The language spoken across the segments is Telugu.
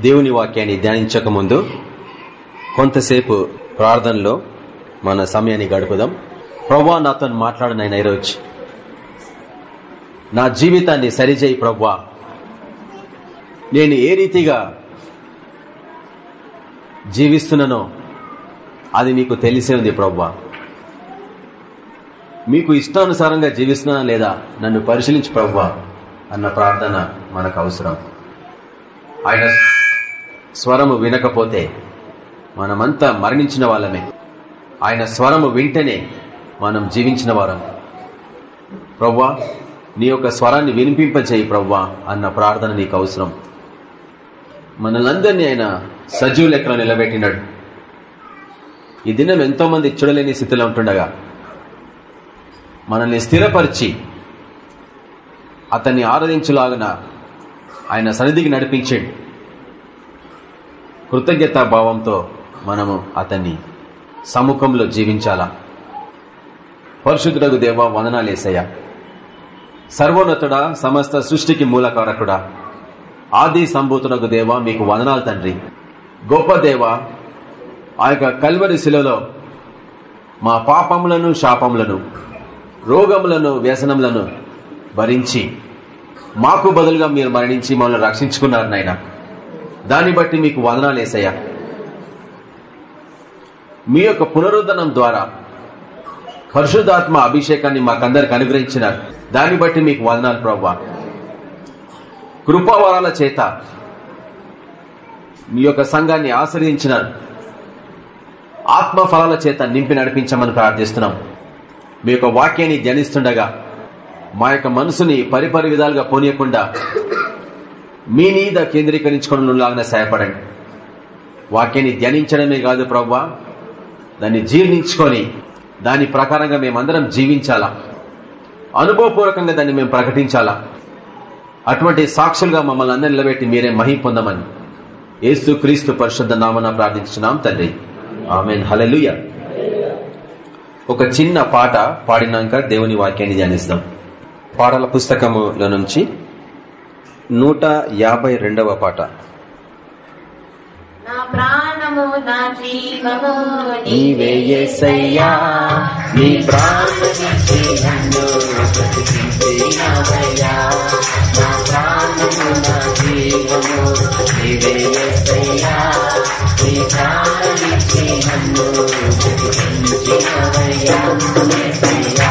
దేవుని వాక్యాన్ని ధ్యానించక ముందు కొంతసేపు ప్రార్థనలో మన సమయాన్ని గడుపుదాం. ప్రవ్వా నాతో మాట్లాడనైనా ఈరోజు. నా జీవితాన్ని సరిచేయి ప్రవ్వా. నేను ఏ రీతిగా జీవిస్తున్నానో అది మీకు తెలిసే ఉంది ప్రవ్వా. మీకు ఇష్టానుసారంగా జీవిస్తున్నానా లేదా నన్ను పరిశీలించి ప్రవ్వా అన్న ప్రార్థన మనకు అవసరం. ఆయన స్వరము వినకపోతే మనమంతా మరణించిన వాళ్ళమే. ఆయన స్వరము వింటేనే మనం జీవించిన వారం. ప్రవ్వా నీ యొక్క స్వరాన్ని వినిపింపజేయి ప్రవ్వా అన్న ప్రార్థన నీకు అవసరం. మనలందరినీ ఆయన సజీవ లెక్కలో నిలబెట్టినాడు. ఈ దినం ఎంతో మంది చూడలేని స్థితిలో ఉంటుండగా మనల్ని స్థిరపరిచి అతన్ని ఆరాధించులాగున ఆయన సన్నిధికి నడిపించాడు. కృతజ్ఞతా భావంతో మనము అతన్ని సముఖంలో జీవించాలా? పరిశుద్ధుడకు దేవ వందనాలేసయ్యా సర్వోన్నతుడా సమస్త సృష్టికి మూలకారకుడా. ఆది సంభూతునకు దేవ మీకు వదనాలు తండ్రి. గొప్ప దేవ ఆ యొక్క కల్వరి శిలలో మా పాపములను శాపములను రోగములను వ్యసనములను భరించి మాకు బదులుగా మీరు మరణించి మమ్మల్ని రక్షించుకున్నారు నాయన దాన్ని బట్టి మీకు వదనాలేసయ్యా మీ యొక్క పునరుద్ధరణం ద్వారా పరిశుద్ధాత్మ అభిషేకాన్ని మాకందరికి అనుగ్రహించినారు. దాన్ని బట్టి మీకు వదనాలు ప్రవ్వా. కృపావరాల చేత మీ యొక్క సంఘాన్ని ఆశ్రయించినారు. ఆత్మ ఫలాల చేత నింపి నడిపించమని ప్రార్థిస్తున్నాం. మీ యొక్క వాక్యాన్ని ధ్యానిస్తుండగా మా యొక్క మనసుని పరిపరి విధాలుగా పోనీయకుండా మీ మీద కేంద్రీకరించుకునేలాగా సహాయపడండి. వాక్యాన్ని ధ్యానించడమే కాదు ప్రవ్వా దాన్ని జీర్ణించుకొని దాని ప్రకారంగా మేమందరం జీవించాలా? అనుభవపూర్వకంగా దాన్ని మేము ప్రకటించాలా? అటువంటి సాక్షులుగా మమ్మల్ని అందరూ నిలబెట్టి మీరే మహి పొందమని ఏసు క్రీస్తు పరిశుద్ధ నామన ప్రార్థించున్నాం తండ్రి. ఆమె హలలుయ ఒక చిన్న పాట పాడినాక దేవుని వాక్యాన్ని ధ్యానిస్తాం. పాటల పుస్తకములో నుంచి నూట యాభై రెండవ పాట నా ప్రాణము నా జీవము నీవే యేసయ్యా, నీ బ్రతికించినావయ్యా. నా ప్రాణము నా జీవము నీవే యేసయ్యా, నీ బ్రతికించినావయ్యా. యేసయ్యా, యేసయ్యా,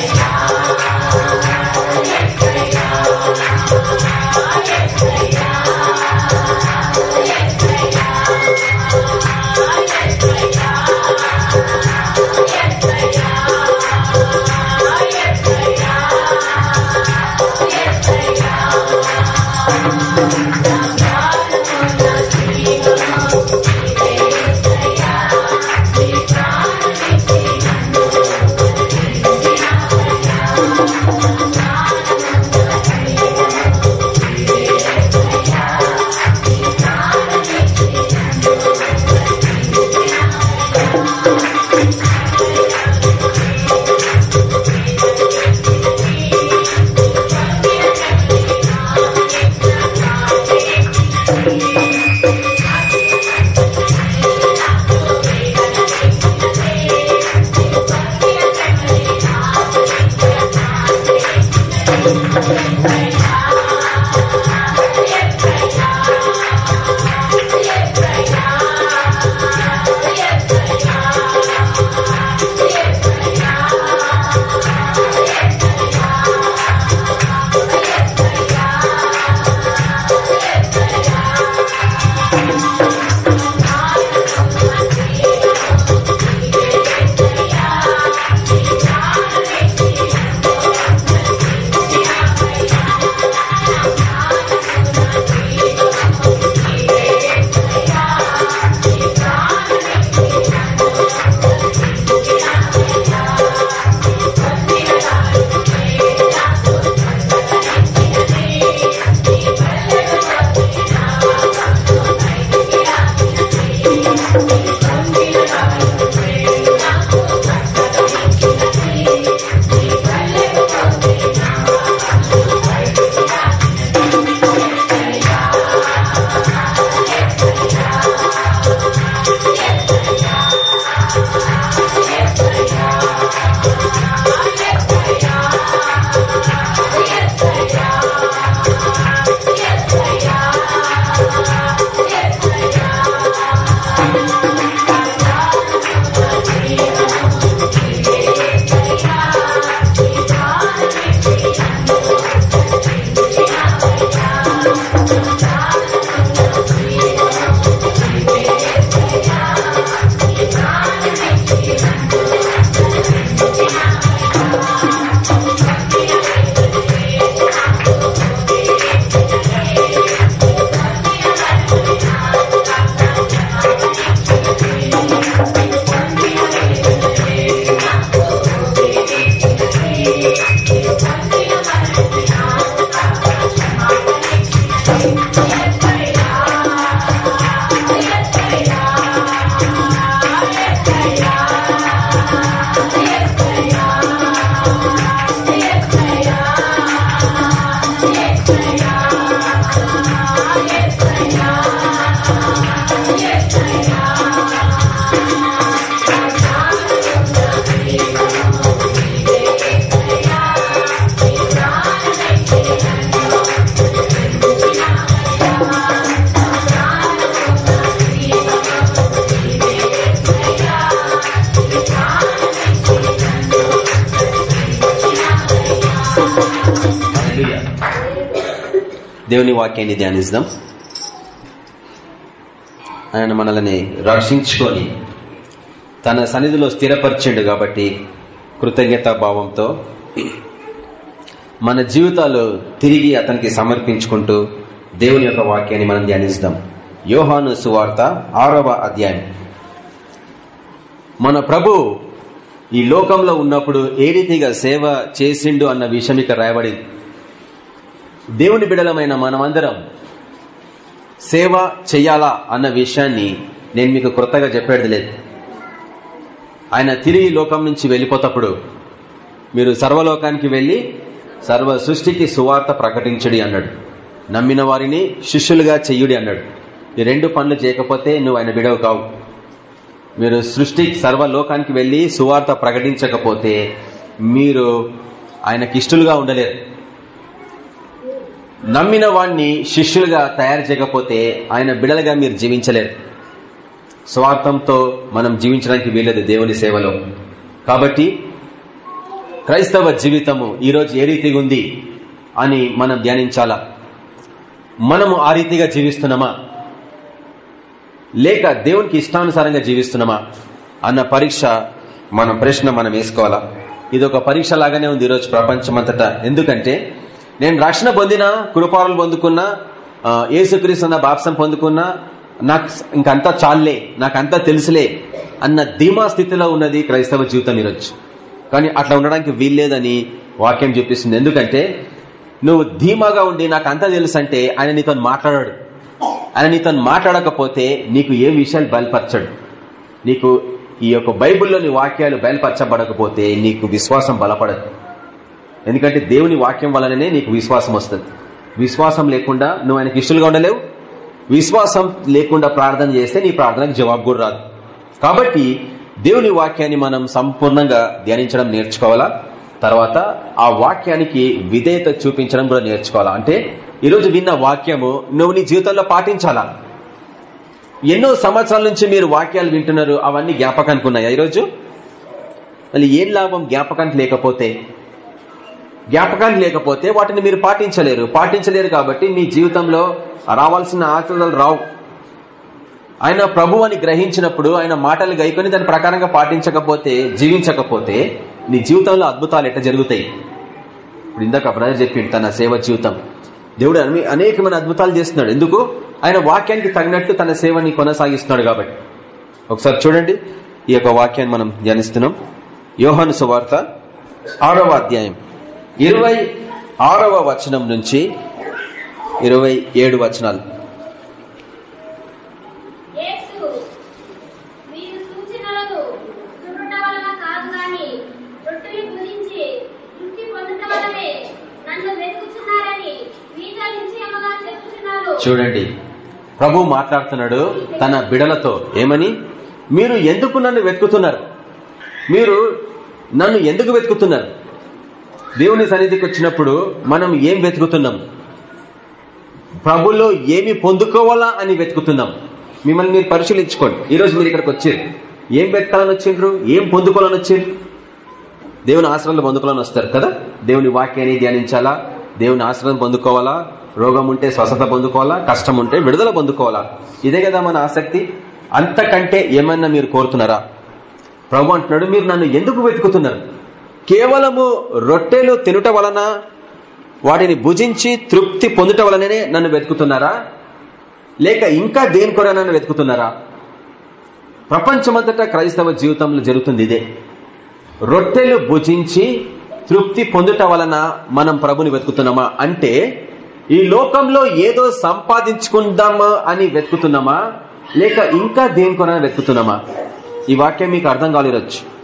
Yes. దేవుని వాక్యాన్ని ధ్యానిద్దాం. ఆయన మనల్ని రక్షించుకొని తన సన్నిధిలో స్థిరపరిచిండు కాబట్టి కృతజ్ఞతా భావంతో మన జీవితాలు తిరిగి అతనికి సమర్పించుకుంటూ దేవుని యొక్క వాక్యాన్ని మనం ధ్యానిస్తాం యోహాను సువార్త ఆరవ అధ్యాయం. మన ప్రభు ఈ లోకంలో ఉన్నప్పుడు ఏ రీతిగా సేవ చేసిండు అన్న విషయం ఇక్కడ రాయబడింది. దేవుని బిడలమైన మనమందరం సేవ చెయ్యాలా అన్న విషయాన్ని నేను మీకు క్రొత్తగా చెప్పేది లేదు. ఆయన తిరిగి లోకం నుంచి వెళ్ళిపోతప్పుడు మీరు సర్వలోకానికి వెళ్ళి సర్వ సృష్టికి సువార్త ప్రకటించుడి అన్నాడు. నమ్మిన వారిని శిష్యులుగా చెయ్యుడి అన్నాడు. ఈ రెండు పనులు చేయకపోతే నువ్వు ఆయన బిడవు కావు. మీరు సృష్టి సర్వలోకానికి వెళ్ళి సువార్త ప్రకటించకపోతే మీరు ఆయనకి ఇష్టలుగా ఉండలేరు. నమ్మిన వాణ్ణి శిష్యులుగా తయారు చేయకపోతే ఆయన బిడలుగా మీరు జీవించలేరు. స్వార్థంతో మనం జీవించడానికి వీలదు దేవుని సేవలో. కాబట్టి క్రైస్తవ జీవితము ఈరోజు ఏ రీతిగా ఉంది అని మనం ధ్యానించాలా? మనము ఆ రీతిగా జీవిస్తున్నామా? లేక దేవునికి ఇష్టానుసారంగా జీవిస్తున్నామా? అన్న పరీక్ష మనం ప్రశ్న మనం వేసుకోవాలా? ఇది ఒక పరీక్ష లాగానే ఉంది ఈరోజు ప్రపంచమంతటా. ఎందుకంటే నేను రక్షణ పొందినా కృపారులు పొందుకున్నా ఏసుక్రీస్తున్న బాప్సం పొందుకున్నా నాకు ఇంకంతా చాలే నాకంతా తెలుసులే అన్న ధీమా స్థితిలో ఉన్నది క్రైస్తవ జీవితం ఈరోజు. కానీ అట్లా ఉండడానికి వీల్లేదని వాక్యం చూపిస్తుంది ఎందుకంటే నువ్వు ధీమాగా ఉండి నాకు అంతా తెలుసు అంటే ఆయన నీతో మాట్లాడాడు. ఆయన నీతో మాట్లాడకపోతే నీకు ఏ విషయాలు బయలుపరచడు. నీకు ఈ యొక్క బైబిల్లోని వాక్యాలు బయలుపరచబడకపోతే నీకు విశ్వాసం బలపడదు. ఎందుకంటే దేవుని వాక్యం వలననే నీకు విశ్వాసం వస్తుంది. విశ్వాసం లేకుండా నువ్వు ఆయనకి ఇష్టలుగా ఉండలేవు. విశ్వాసం లేకుండా ప్రార్థన చేస్తే నీ ప్రార్థనకు జవాబు కూడా రాదు. కాబట్టి దేవుని వాక్యాన్ని మనం సంపూర్ణంగా ధ్యానించడం నేర్చుకోవాలా? తర్వాత ఆ వాక్యానికి విధేయత చూపించడం కూడా నేర్చుకోవాలా? అంటే ఈరోజు విన్న వాక్యము నువ్వు నీ జీవితంలో పాటించాలా? ఎన్నో సంవత్సరాల నుంచి మీరు వాక్యాలు వింటున్నారు అవన్నీ జ్ఞాపకానికి ఉన్నాయా ఈరోజు? మళ్ళీ ఏం లాభం జ్ఞాపకానికి లేకపోతే? జ్ఞాపకాలు లేకపోతే వాటిని మీరు పాటించలేరు. పాటించలేరు కాబట్టి మీ జీవితంలో రావాల్సిన ఆచరణలు రావు. ఆయన ప్రభు అని గ్రహించినప్పుడు ఆయన మాటలు గైకొని దాని ప్రకారంగా పాటించకపోతే జీవించకపోతే నీ జీవితంలో అద్భుతాలు ఎట్లా జరుగుతాయి? ఇప్పుడు ఇందాక బ్రదర్ చెప్పిండు తన సేవ జీవితం. దేవుడు అనేకమైన అద్భుతాలు చేస్తున్నాడు. ఎందుకు? ఆయన వాక్యానికి తగినట్టు తన సేవని కొనసాగిస్తున్నాడు కాబట్టి. ఒకసారి చూడండి. ఈ యొక్క వాక్యాన్ని మనం ధ్యానిస్తున్నాం. యోహాను సువార్త ఆరవ అధ్యాయం. ఇరవై ఆరవ వచనం నుంచి ఇరవై ఏడు వచనాలు. చూడండి. ప్రభు మాట్లాడుతున్నాడు తన బిడలతో. ఏమని? మీరు ఎందుకు నన్ను వెతుకుతున్నారు? మీరు నన్ను ఎందుకు వెతుకుతున్నారు? దేవుని సన్నిధికి వచ్చినప్పుడు మనం ఏం వెతుకుతున్నాం? ప్రభులో ఏమి పొందుకోవాలా అని వెతుకుతున్నాం. మిమ్మల్ని మీరు పరిశీలించుకోండి. ఈరోజు మీరు ఇక్కడికి వచ్చారు ఏం వెతకాలని వచ్చిండ్రు? ఏం పొందుకోవాలని వచ్చిండ్రు? దేవుని ఆశ్రమంలో పొందుకోవాలని వస్తారు కదా? దేవుని వాక్యాన్ని ధ్యానించాలా? దేవుని ఆశ్రమం పొందుకోవాలా? రోగం ఉంటే స్వస్థత పొందుకోవాలా? కష్టం ఉంటే విడుదల పొందుకోవాలా? ఇదే కదా మన ఆసక్తి. అంతకంటే ఏమన్నా మీరు కోరుతున్నారా? ప్రభు అంటున్నాడు మీరు నన్ను ఎందుకు వెతుకుతున్నారు? కేవలము రొట్టెలు తినుట వలన వాటిని భుజించి తృప్తి పొందుట వలననే నన్ను వెతుకుతున్నారా? లేక ఇంకా దేని కూడా నన్ను వెతుకుతున్నారా? ప్రపంచమంతటా క్రైస్తవ జీవితంలో జరుగుతుంది ఇదే. రొట్టెలు భుజించి తృప్తి పొందుట వలన మనం ప్రభుని వెతుకుతున్నామా? అంటే ఈ లోకంలో ఏదో సంపాదించుకుందామా అని వెతుకుతున్నామా? లేక ఇంకా దేని కొన వెతుకుతున్నామా? ఈ వాక్యం మీకు అర్థం కాలేరొచ్చు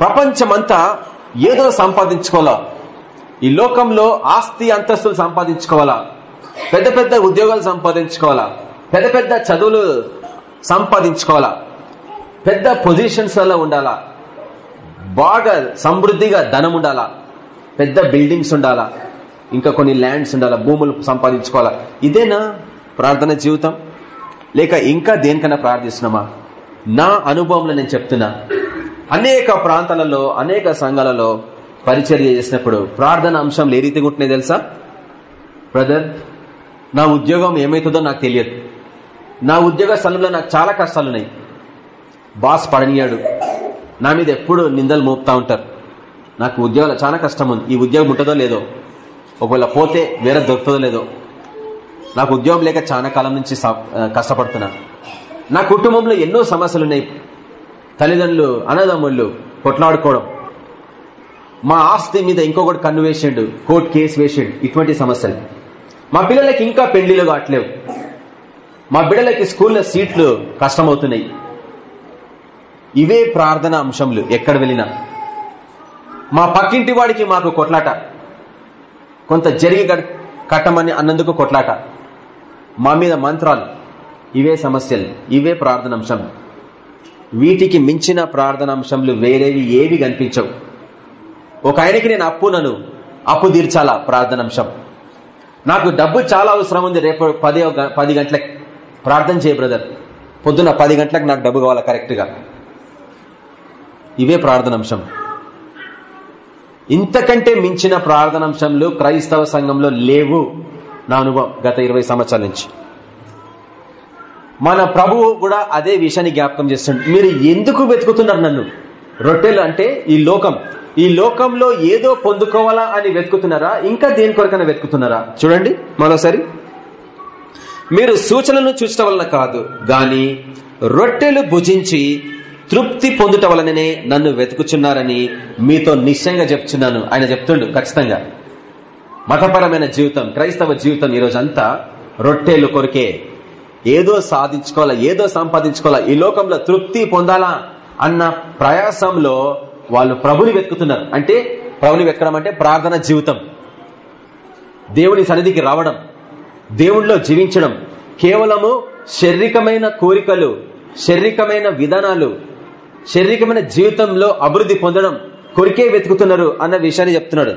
ప్రపంచమంతా ఏదో సంపాదించుకోవాలా? ఈ లోకంలో ఆస్తి అంతస్తులు సంపాదించుకోవాలా? పెద్ద పెద్ద ఉద్యోగాలు సంపాదించుకోవాలా? పెద్ద పెద్ద చదువులు సంపాదించుకోవాలా? పెద్ద పొజిషన్స్ వల్ల ఉండాలా? బాగా సమృద్ధిగా ధనం ఉండాలా? పెద్ద బిల్డింగ్స్ ఉండాలా? ఇంకా కొన్ని ల్యాండ్స్ ఉండాలా? భూములు సంపాదించుకోవాలా? ఇదేనా ప్రార్థన జీవితం? లేక ఇంకా దేనికైనా ప్రార్థిస్తున్నామా? నా అనుభవంలో నేను చెప్తున్నా అనేక ప్రాంతాలలో అనేక సంఘాలలో పరిచర్య చేసినప్పుడు ప్రార్థన అంశం ఏ రీతిగా ఉంటున్నాయి తెలుసా? బ్రదర్ నా ఉద్యోగం ఏమవుతుందో నాకు తెలియదు. నా ఉద్యోగ స్థలంలో నాకు చాలా కష్టాలున్నాయి. బాస్ పడనీయాడు. నా మీద ఎప్పుడు నిందలు మోపుతా ఉంటారు. నాకు ఉద్యోగాలు చాలా కష్టం ఉంది. ఈ ఉద్యోగం ఉంటుందో లేదో ఒకవేళ పోతే వేరే దొరుకుతుందో లేదో. నాకు ఉద్యోగం లేక చాలా కాలం నుంచి కష్టపడుతున్నా. నా కుటుంబంలో ఎన్నో సమస్యలు ఉన్నాయి తల్లిదండ్రులు అన్నదమ్ముళ్ళు కొట్లాడుకోవడం. మా ఆస్తి మీద ఇంకొకటి కన్ను వేసిండు కోర్టు కేసు వేసిండు ఇటువంటి సమస్యలు. మా పిల్లలకి ఇంకా పెళ్ళిలు కావట్లేవు. మా బిడ్డలకి స్కూల్లో సీట్లు కష్టమవుతున్నాయి. ఇవే ప్రార్థన అంశంలు ఎక్కడ వెళ్ళినా. మా పక్కింటి వాడికి మాకు కొట్లాట. కొంత జరిగి కట్టమని అన్నందుకు కొట్లాట. మా మీద మంత్రాలు. ఇవే సమస్యలు ఇవే ప్రార్థన అంశం వీటికి మించిన ప్రార్థనాంశంలు వేరేవి ఏవి కనిపించవు. ఒక ఆయనకి నేను అప్పునను అప్పు తీర్చాలా ప్రార్థన అంశం నాకు డబ్బు చాలా అవసరం ఉంది రేపు పది పది గంటలకు ప్రార్థన చేయ బ్రదర్. పొద్దున్న పది గంటలకు నాకు డబ్బు కావాలా కరెక్ట్గా? ఇవే ప్రార్థన అంశం ఇంతకంటే మించిన ప్రార్థనాంశంలు క్రైస్తవ సంఘంలో లేవు నా అనుభవం గత ఇరవై సంవత్సరాల నుంచి. మన ప్రభువు కూడా అదే విషయాన్ని జ్ఞాపకం చేస్తుండు. మీరు ఎందుకు వెతుకుతున్నారు నన్ను? రొట్టెలు అంటే ఈ లోకం. ఈ లోకంలో ఏదో పొందుకోవాలా అని వెతుకుతున్నారా? ఇంకా దేని కొరకైనా వెతుకుతున్నారా? చూడండి మరోసారి. మీరు సూచనలను చూచడం వలన కాదు గాని రొట్టెలు భుజించి తృప్తి పొందుట వలననే నన్ను వెతుకుచున్నారని మీతో నిశ్చయంగా చెప్తున్నాను. ఆయన చెప్తుండు ఖచ్చితంగా. మతపరమైన జీవితం క్రైస్తవ జీవితం ఈరోజు అంతా రొట్టెలు కొరికే ఏదో సాధించుకోవాలా ఏదో సంపాదించుకోవాలా ఈ లోకంలో తృప్తి పొందాలా అన్న ప్రయాసంలో వాళ్ళు ప్రభుని వెతుకుతున్నారు. అంటే ప్రభుని వెతకడం అంటే ప్రార్థన జీవితం. దేవుని సన్నిధికి రావడం దేవుణ్ణిలో జీవించడం. కేవలము శారీరకమైన కోరికలు శారీరకమైన విధానాలు శారీరకమైన జీవితంలో అభివృద్ధి పొందడం కొరికే వెతుకుతున్నారు అన్న విషయాన్ని చెప్తున్నాడు.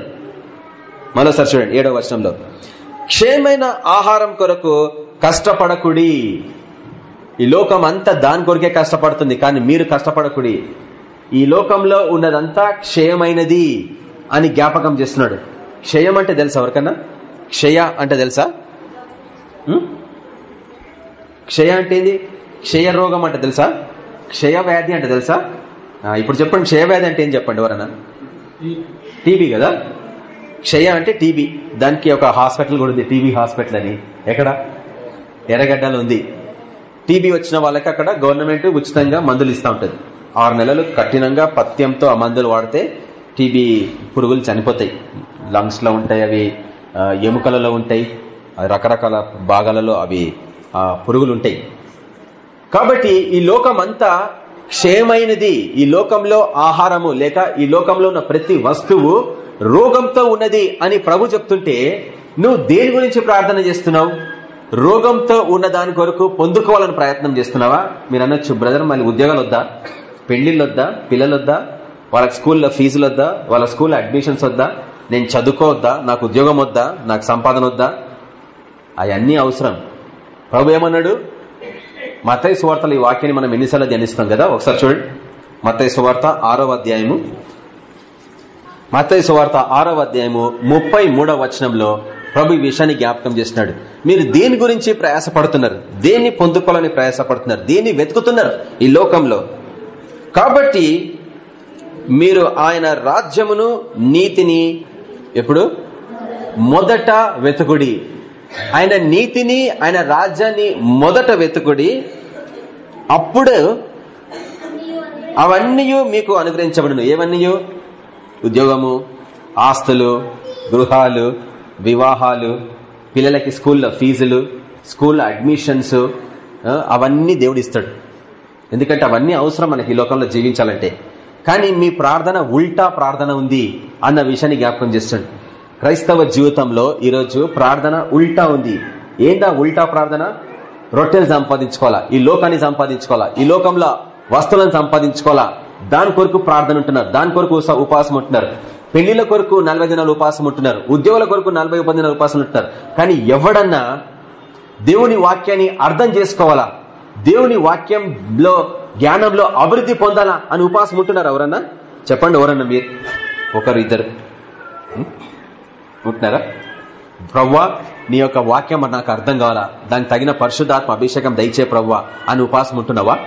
మరోసారి చూడండి ఏడవ వర్షంలో క్షేమైన ఆహారం కొరకు కష్టపడకుడి. ఈ లోకం అంతా దాని కొరికే కష్టపడుతుంది కానీ మీరు కష్టపడకుడి. ఈ లోకంలో ఉన్నదంతా క్షయమైనది అని జ్ఞాపకం చేస్తున్నాడు. క్షయం అంటే తెలుసా ఎవరికన్నా? క్షయ అంటే తెలుసా? క్షయ అంటే ఏంది? క్షయ రోగం అంటే తెలుసా? క్షయ వ్యాధి అంటే తెలుసా? ఇప్పుడు చెప్పండి క్షయ వ్యాధి అంటే ఏం చెప్పండి ఎవరన్నా? టీబీ కదా? క్షయ అంటే టీబీ. దానికి ఒక హాస్పిటల్ కూడా ఉంది టీబీ హాస్పిటల్ అని. ఎక్కడ? ఎర్రగడ్డలు ఉంది. టీబీ వచ్చిన వాళ్ళకి అక్కడ గవర్నమెంట్ ఉచితంగా మందులు ఇస్తూ ఉంటుంది. ఆరు నెలలు కఠినంగా పత్యంతో ఆ మందులు వాడితే టీబీ పురుగులు చనిపోతాయి. లంగ్స్లో ఉంటాయి అవి ఎముకలలో ఉంటాయి. రకరకాల భాగాలలో అవి పురుగులు ఉంటాయి. కాబట్టి ఈ లోకం అంతా క్షేమైనది ఈ లోకంలో ఆహారము లేక ఈ లోకంలో ఉన్న ప్రతి వస్తువు రోగంతో ఉన్నది అని ప్రభు చెప్తుంటే నువ్వు దేని గురించి ప్రార్థన చేస్తున్నావు? రోగంతో ఉన్న దాని కొరకు పొందుకోవాలని ప్రయత్నం చేస్తున్నావా? మీరు అనొచ్చు బ్రదర్ మళ్ళీ ఉద్యోగాలు వద్దా పెళ్ళిళ్ళు వద్దా పిల్లలు వద్దా వాళ్ళకి స్కూల్లో ఫీజులు వద్దా వాళ్ళ స్కూల్ అడ్మిషన్స్ వద్దా నేను చదువుకోవద్దా? నాకు ఉద్యోగం వద్దా నాకు సంపాదన వద్దా అవన్నీ అవసరం. ప్రభు ఏమన్నాడు? మతయ్య సువార్తలు ఈ వాక్యాన్ని మనం ఎన్నిసార్లు ధ్యానిస్తాం కదా? ఒకసారి చూడండి మతయ్య సువార్త ఆరో అధ్యాయము. మతయ్య సువార్త ఆరో అధ్యాయము ముప్పై మూడవ వచనంలో ప్రభు ఈ విషయాన్ని జ్ఞాపకం చేస్తున్నాడు. మీరు దేని గురించి ప్రయాసపడుతున్నారు? దేన్ని పొందుకోవాలని ప్రయాసపడుతున్నారు? దేన్ని వెతుకుతున్నారు ఈ లోకంలో? కాబట్టి మీరు ఆయన రాజ్యమును నీతిని ఎప్పుడు? మొదట వెతుకుడి. ఆయన నీతిని ఆయన రాజ్యాన్ని మొదట వెతుకుడి. అప్పుడు అవన్నీ మీకు అనుగ్రహించబడును. ఏవన్నీ ఉద్యోగము ఆస్తులు గృహాలు వివాహాలు పిల్లలకి స్కూల్లో ఫీజులు స్కూల్ అడ్మిషన్స్ అవన్నీ దేవుడు ఇస్తాడు ఎందుకంటే అవన్నీ అవసరం మనకి ఈ లోకంలో జీవించాలంటే. కానీ మీ ప్రార్థన ఉల్టా ప్రార్థన ఉంది అన్న విషయాన్ని జ్ఞాపకం చేస్తాడు. క్రైస్తవ జీవితంలో ఈరోజు ప్రార్థన ఉల్టా ఉంది. ఏందా ఉల్టా ప్రార్థన? రొట్టెలు సంపాదించుకోవాలా? ఈ లోకాన్ని సంపాదించుకోవాలా? ఈ లోకంలో వస్తువులను సంపాదించుకోవాలా? దాని కొరకు ప్రార్థన ఉంటున్నారు. దాని కొరకు ఉపాసం ఉంటున్నారు. పెళ్ళిల కొరకు నలభై దినాలు ఉపాసం ఉంటున్నారు. ఉద్యోగుల కొరకు నలభై ఉప దినాలు ఉపాసం ఉంటున్నారు. కానీ ఎవడన్నా దేవుని వాక్యాన్ని అర్థం చేసుకోవాలా? దేవుని వాక్యంలో జ్ఞానంలో అభివృద్ధి పొందాలా అని ఉపాసం ఉంటున్నారు ఎవరన్నా? చెప్పండి ఎవరన్నా మీరు. ఒకరు ఇద్దరు. ఉంటున్నారా? ప్రవ్వా నీ యొక్క వాక్యం నాకు అర్థం కావాలా? దానికి తగిన పరిశుద్ధాత్మ అభిషేకం దయచే ప్రవ్వా అని ఉపాసం ఉంటున్నావా?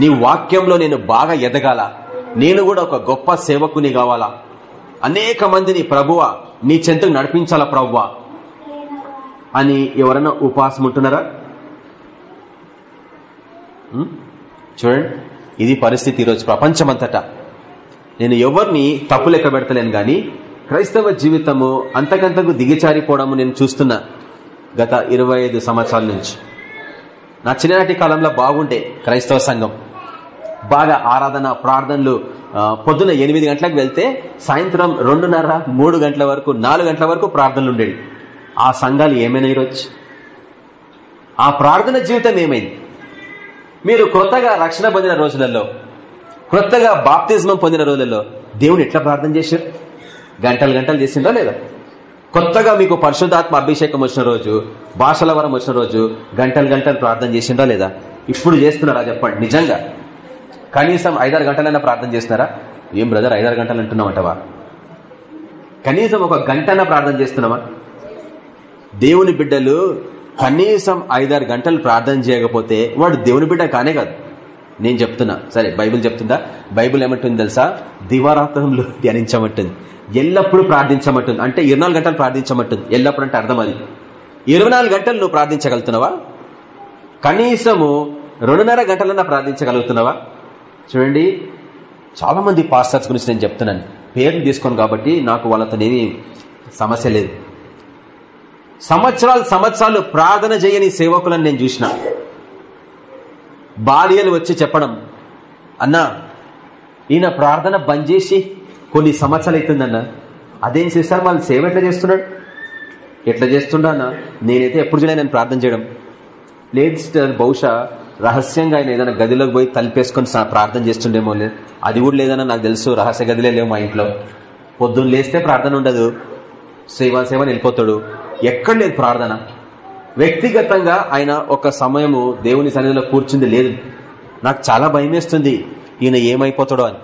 నీ వాక్యంలో నేను బాగా ఎదగాల? నేను కూడా ఒక గొప్ప సేవకుని కావాలా? అనేక మందిని ప్రభువ నీ చెంతకు నడిపించాలా ప్రవ్వా అని ఎవరైనా ఉపాసం ఉంటున్నారా? చూడండి ఇది పరిస్థితి ఈరోజు ప్రపంచమంతటా. నేను ఎవరిని తప్పు లెక్క పెడతలేను గాని క్రైస్తవ జీవితము అంతకంతకు దిగిచారిపోవడము నేను చూస్తున్నా గత ఇరవై సంవత్సరాల నుంచి. నా చిన్ననాటి కాలంలో బాగుండే క్రైస్తవ సంఘం. బాగా ఆరాధన ప్రార్థనలు పొద్దున ఎనిమిది గంటలకు వెళ్తే సాయంత్రం రెండున్నర మూడు గంటల వరకు నాలుగు గంటల వరకు ప్రార్థనలు ఉండేవి. ఆ సంఘాలు ఏమైనా ఈరోజు? ఆ ప్రార్థన జీవితం ఏమైంది? మీరు కొత్తగా రక్షణ పొందిన రోజులలో కొత్తగా బాప్తిజమం పొందిన రోజులలో దేవుని ఎట్లా ప్రార్థన చేశారు? గంటలు గంటలు చేసిందా లేదా? కొత్తగా మీకు పరిశుద్ధాత్మ అభిషేకం వచ్చిన రోజు భాషల వరం వచ్చిన రోజు గంటలు గంటలు ప్రార్థన చేసిందా లేదా? ఇప్పుడు చేస్తున్నారా చెప్పండి నిజంగా? కనీసం ఐదారు గంటలైనా ప్రార్థన చేస్తున్నారా? ఏం బ్రదర్ ఐదారు గంటలు అంటున్నామంటవా కనీసం ఒక గంటన ప్రార్థన చేస్తున్నావా? దేవుని బిడ్డలు కనీసం ఐదారు గంటలు ప్రార్థన చేయకపోతే వాడు దేవుని బిడ్డ కానే కాదు. నేను చెప్తున్నా. సరే బైబిల్ చెప్తుందా? బైబిల్ ఏమంటుంది తెలుసా? దివారాత్రంలో ధ్యానించమంటుంది ఎల్లప్పుడూ ప్రార్థించమంటుంది అంటే ఇరవై గంటలు ప్రార్థించమంటుంది ఎల్లప్పుడు అంటే అర్థం అది. ఇరవై గంటలు నువ్వు ప్రార్థించగలుగుతున్నావా? కనీసము రెండున్నర గంటలన్నా ప్రార్థించగలుగుతున్నావా? చూడండి చాలా మంది పాస్టర్స్ గురించి నేను చెప్తున్నాను. పేర్లు తీసుకోను కాబట్టి నాకు వాళ్ళతోనేమి సమస్య లేదు. సంవత్సరాలు సంవత్సరాలు ప్రార్థన చేయని సేవకులను నేను చూసిన. భార్యలు వచ్చి చెప్పడం అన్నా ఈయన ప్రార్థన బంద్ చేసి కొన్ని సంవత్సరాలు అవుతుందన్న అదేం చేస్తారు వాళ్ళు సేవ ఎట్లా చేస్తున్నాడు? ఎట్లా చేస్తుండా అన్న? నేనైతే ఎప్పుడు చూడలే నేను ప్రార్థన చేయడం. లేదు బహుశా రహస్యంగా ఆయన ఏదైనా గదిలోకి పోయి తలిపేసుకొని ప్రార్థన చేస్తుండేమో లేదు అది కూడా లేదన్నా నాకు తెలుసు రహస్య గదిలే లేవు మా ఇంట్లో. పొద్దున్న లేస్తే ప్రార్థన ఉండదు. సేవా సేవని వెళ్ళిపోతాడు. ఎక్కడ లేదు ప్రార్థన. వ్యక్తిగతంగా ఆయన ఒక సమయము దేవుని సన్నిధిలో కూర్చుంది లేదు. నాకు చాలా భయం వేస్తుంది ఈయన ఏమైపోతాడో అని.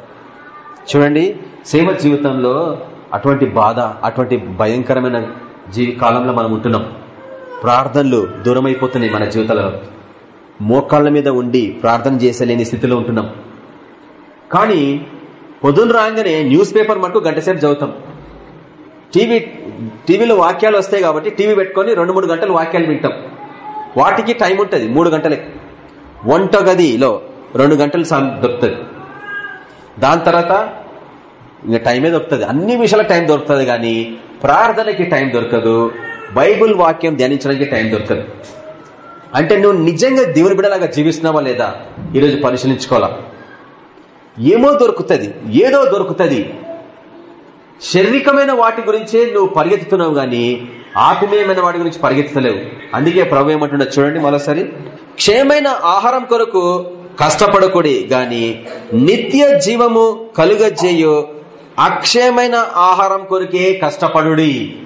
చూడండి సేవ జీవితంలో అటువంటి బాధ అటువంటి భయంకరమైన జీవి కాలంలో మనం ఉంటున్నాం. ప్రార్థనలు దూరమైపోతున్నాయి మన జీవితాలలో. మోకాళ్ళ మీద ఉండి ప్రార్థన చేసలేని స్థితిలో ఉంటున్నాం. కానీ పొద్దున్న రాగానే న్యూస్ పేపర్ మటుకు గంటసేపు చదువుతాం. టీవీ టీవీలో వాక్యాలు వస్తాయి కాబట్టి టీవీ పెట్టుకొని రెండు మూడు గంటలు వాక్యాలు వింటాం. వాటికి టైం ఉంటుంది మూడు గంటలే. వంట గదిలో రెండు గంటలు దొరుకుతుంది. దాని తర్వాత ఇంకా టైమే దొరుకుతుంది. అన్ని విషయాల టైం దొరుకుతుంది కానీ ప్రార్థనకి టైం దొరకదు. బైబుల్ వాక్యం ధ్యానించడానికి టైం దొరకదు. అంటే నువ్వు నిజంగా దేవుని బిడలాగా జీవిస్తున్నావా లేదా? ఈరోజు పరిశీలించుకోవాలా? ఏమో దొరుకుతుంది ఏదో దొరుకుతుంది. శారీరకమైన వాటి గురించే నువ్వు పరిగెత్తుతున్నావు గాని ఆత్మీయమైన వాటి గురించి పరిగెత్తలేవు. అందుకే ప్రభు ఏమంటున్నా చూడండి మరోసారి. క్షయమైన ఆహారం కొరకు కష్టపడకుడి గాని నిత్య జీవము కలుగజేయు. అక్షయమైన ఆహారం కొరకే కష్టపడుడి.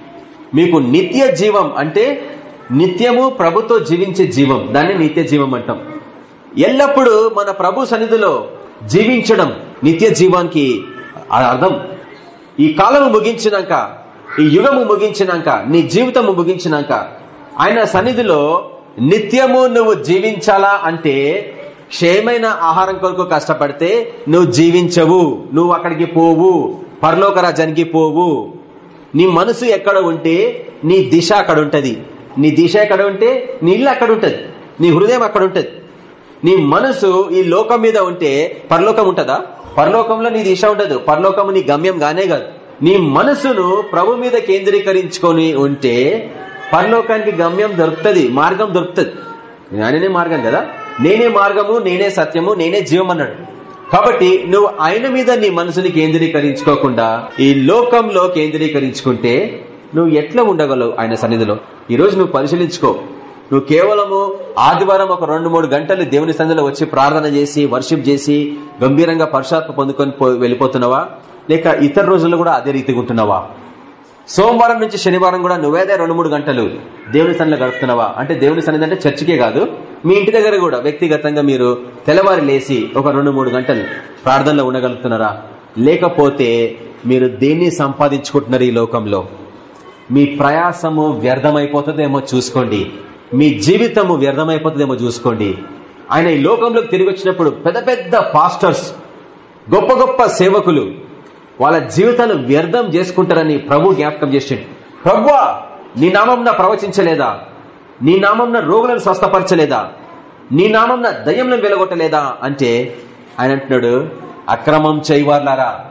మీకు నిత్య జీవం అంటే నిత్యము ప్రభుతో జీవించే జీవం. దాన్ని నిత్య జీవం అంటాం. ఎల్లప్పుడూ మన ప్రభు సన్నిధిలో జీవించడం నిత్య జీవానికి అర్థం. ఈ కాలము ముగించినాక ఈ యుగము ముగించినాక నీ జీవితము ముగించినాక ఆయన సన్నిధిలో నిత్యము నువ్వు జీవించాలా అంటే క్షేమైన ఆహారం కొరకు కష్టపడితే నువ్వు జీవించవు. నువ్వు అక్కడికి పోవు. పరలోక రాజ్యానికి పోవు. నీ మనసు ఎక్కడ ఉంటే నీ దిశ అక్కడ ఉంటది. నీ దిశ ఎక్కడ ఉంటే నీ ఇల్లు అక్కడ ఉంటుంది. నీ హృదయం అక్కడ ఉంటుంది. నీ మనసు ఈ లోకం మీద ఉంటే పరలోకం ఉంటుందా? పరలోకంలో నీ దిశ ఉండదు. పరలోకము నీ గమ్యం గానే కాదు. నీ మనసును ప్రభు మీద కేంద్రీకరించుకొని ఉంటే పరలోకానికి గమ్యం దొరుకుతుంది మార్గం దొరుకుతుంది. ఆయననే మార్గం కదా? నేనే మార్గము నేనే సత్యము నేనే జీవం అన్నాడు. కాబట్టి నువ్వు ఆయన మీద నీ మనసుని కేంద్రీకరించుకోకుండా ఈ లోకంలో కేంద్రీకరించుకుంటే నువ్వు ఎట్లా ఉండగలవు ఆయన సన్నిధిలో? ఈరోజు నువ్వు పరిశీలించుకో. నువ్వు కేవలము ఆదివారం ఒక రెండు మూడు గంటలు దేవుని సన్నిధిలో వచ్చి ప్రార్థన చేసి వర్షిప్ చేసి గంభీరంగా పరుషాత్మ పొందుకొని పో- వెళ్ళిపోతున్నావా? లేక ఇతర రోజుల్లో కూడా అదే రీతిగా ఉంటున్నావా? సోమవారం నుంచి శనివారం కూడా నువ్వేదే రెండు మూడు గంటలు దేవుని సన్నిధిలో గడుపుతున్నావా? అంటే దేవుని సన్నిధి అంటే చర్చికే కాదు మీ ఇంటి దగ్గర కూడా వ్యక్తిగతంగా మీరు తెల్లవారి లేచి ఒక రెండు మూడు గంటలు ప్రార్థనలో ఉండగలుగుతున్నారా? లేకపోతే మీరు దేన్ని సంపాదించుకుంటున్నారు ఈ లోకంలో? మీ ప్రయాసము వ్యర్థమైపోతుందేమో చూసుకోండి. మీ జీవితము వ్యర్థమైపోతుందేమో చూసుకోండి. ఆయన ఈ లోకంలోకి తిరిగి వచ్చినప్పుడు పెద్ద పెద్ద పాస్టర్స్ గొప్ప గొప్ప సేవకులు వాళ్ళ జీవితాలు వ్యర్థం చేసుకుంటారని ప్రభు జ్ఞాపకం చేసిండు. ప్రభువా నీ నామంన ప్రవచించలేదా? నీ నామంన రోగులను స్వస్థపరచలేదా? నీ నామంన దయ్యంలను వెలగొట్టలేదా? అంటే ఆయన అంటున్నాడు అక్రమం చేయవార్లారా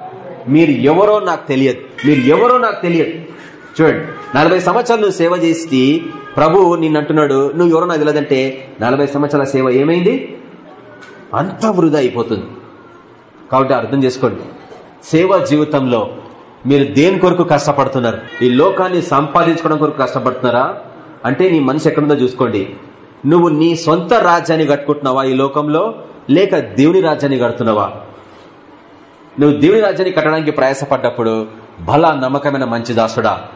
మీరు ఎవరో నాకు తెలియదు. మీరు ఎవరో నాకు తెలియదు. చూడండి. నలభై సంవత్సరాలు నువ్వు సేవ చేసి ప్రభు నిన్నంటున్నాడు నువ్వు ఎవరో నాకు తెలియదంటే నలభై సంవత్సరాల సేవ ఏమైంది? అంత వృధా అయిపోతుంది. కాబట్టి అర్థం చేసుకోండి. సేవా జీవితంలో మీరు దేని కొరకు కష్టపడుతున్నారు? ఈ లోకాన్ని సంపాదించుకోవడం కొరకు కష్టపడుతున్నారా? అంటే నీ మనసు ఎక్కడుందో చూసుకోండి. నువ్వు నీ సొంత రాజ్యాన్ని కట్టుకుంటున్నావా ఈ లోకంలో? లేక దేవుని రాజ్యాన్ని కడుతున్నావా? నువ్వు దేవుని రాజ్యాన్ని కట్టడానికి ప్రయాసపడ్డప్పుడు బల నమ్మకమైన మంచి దాసుడా.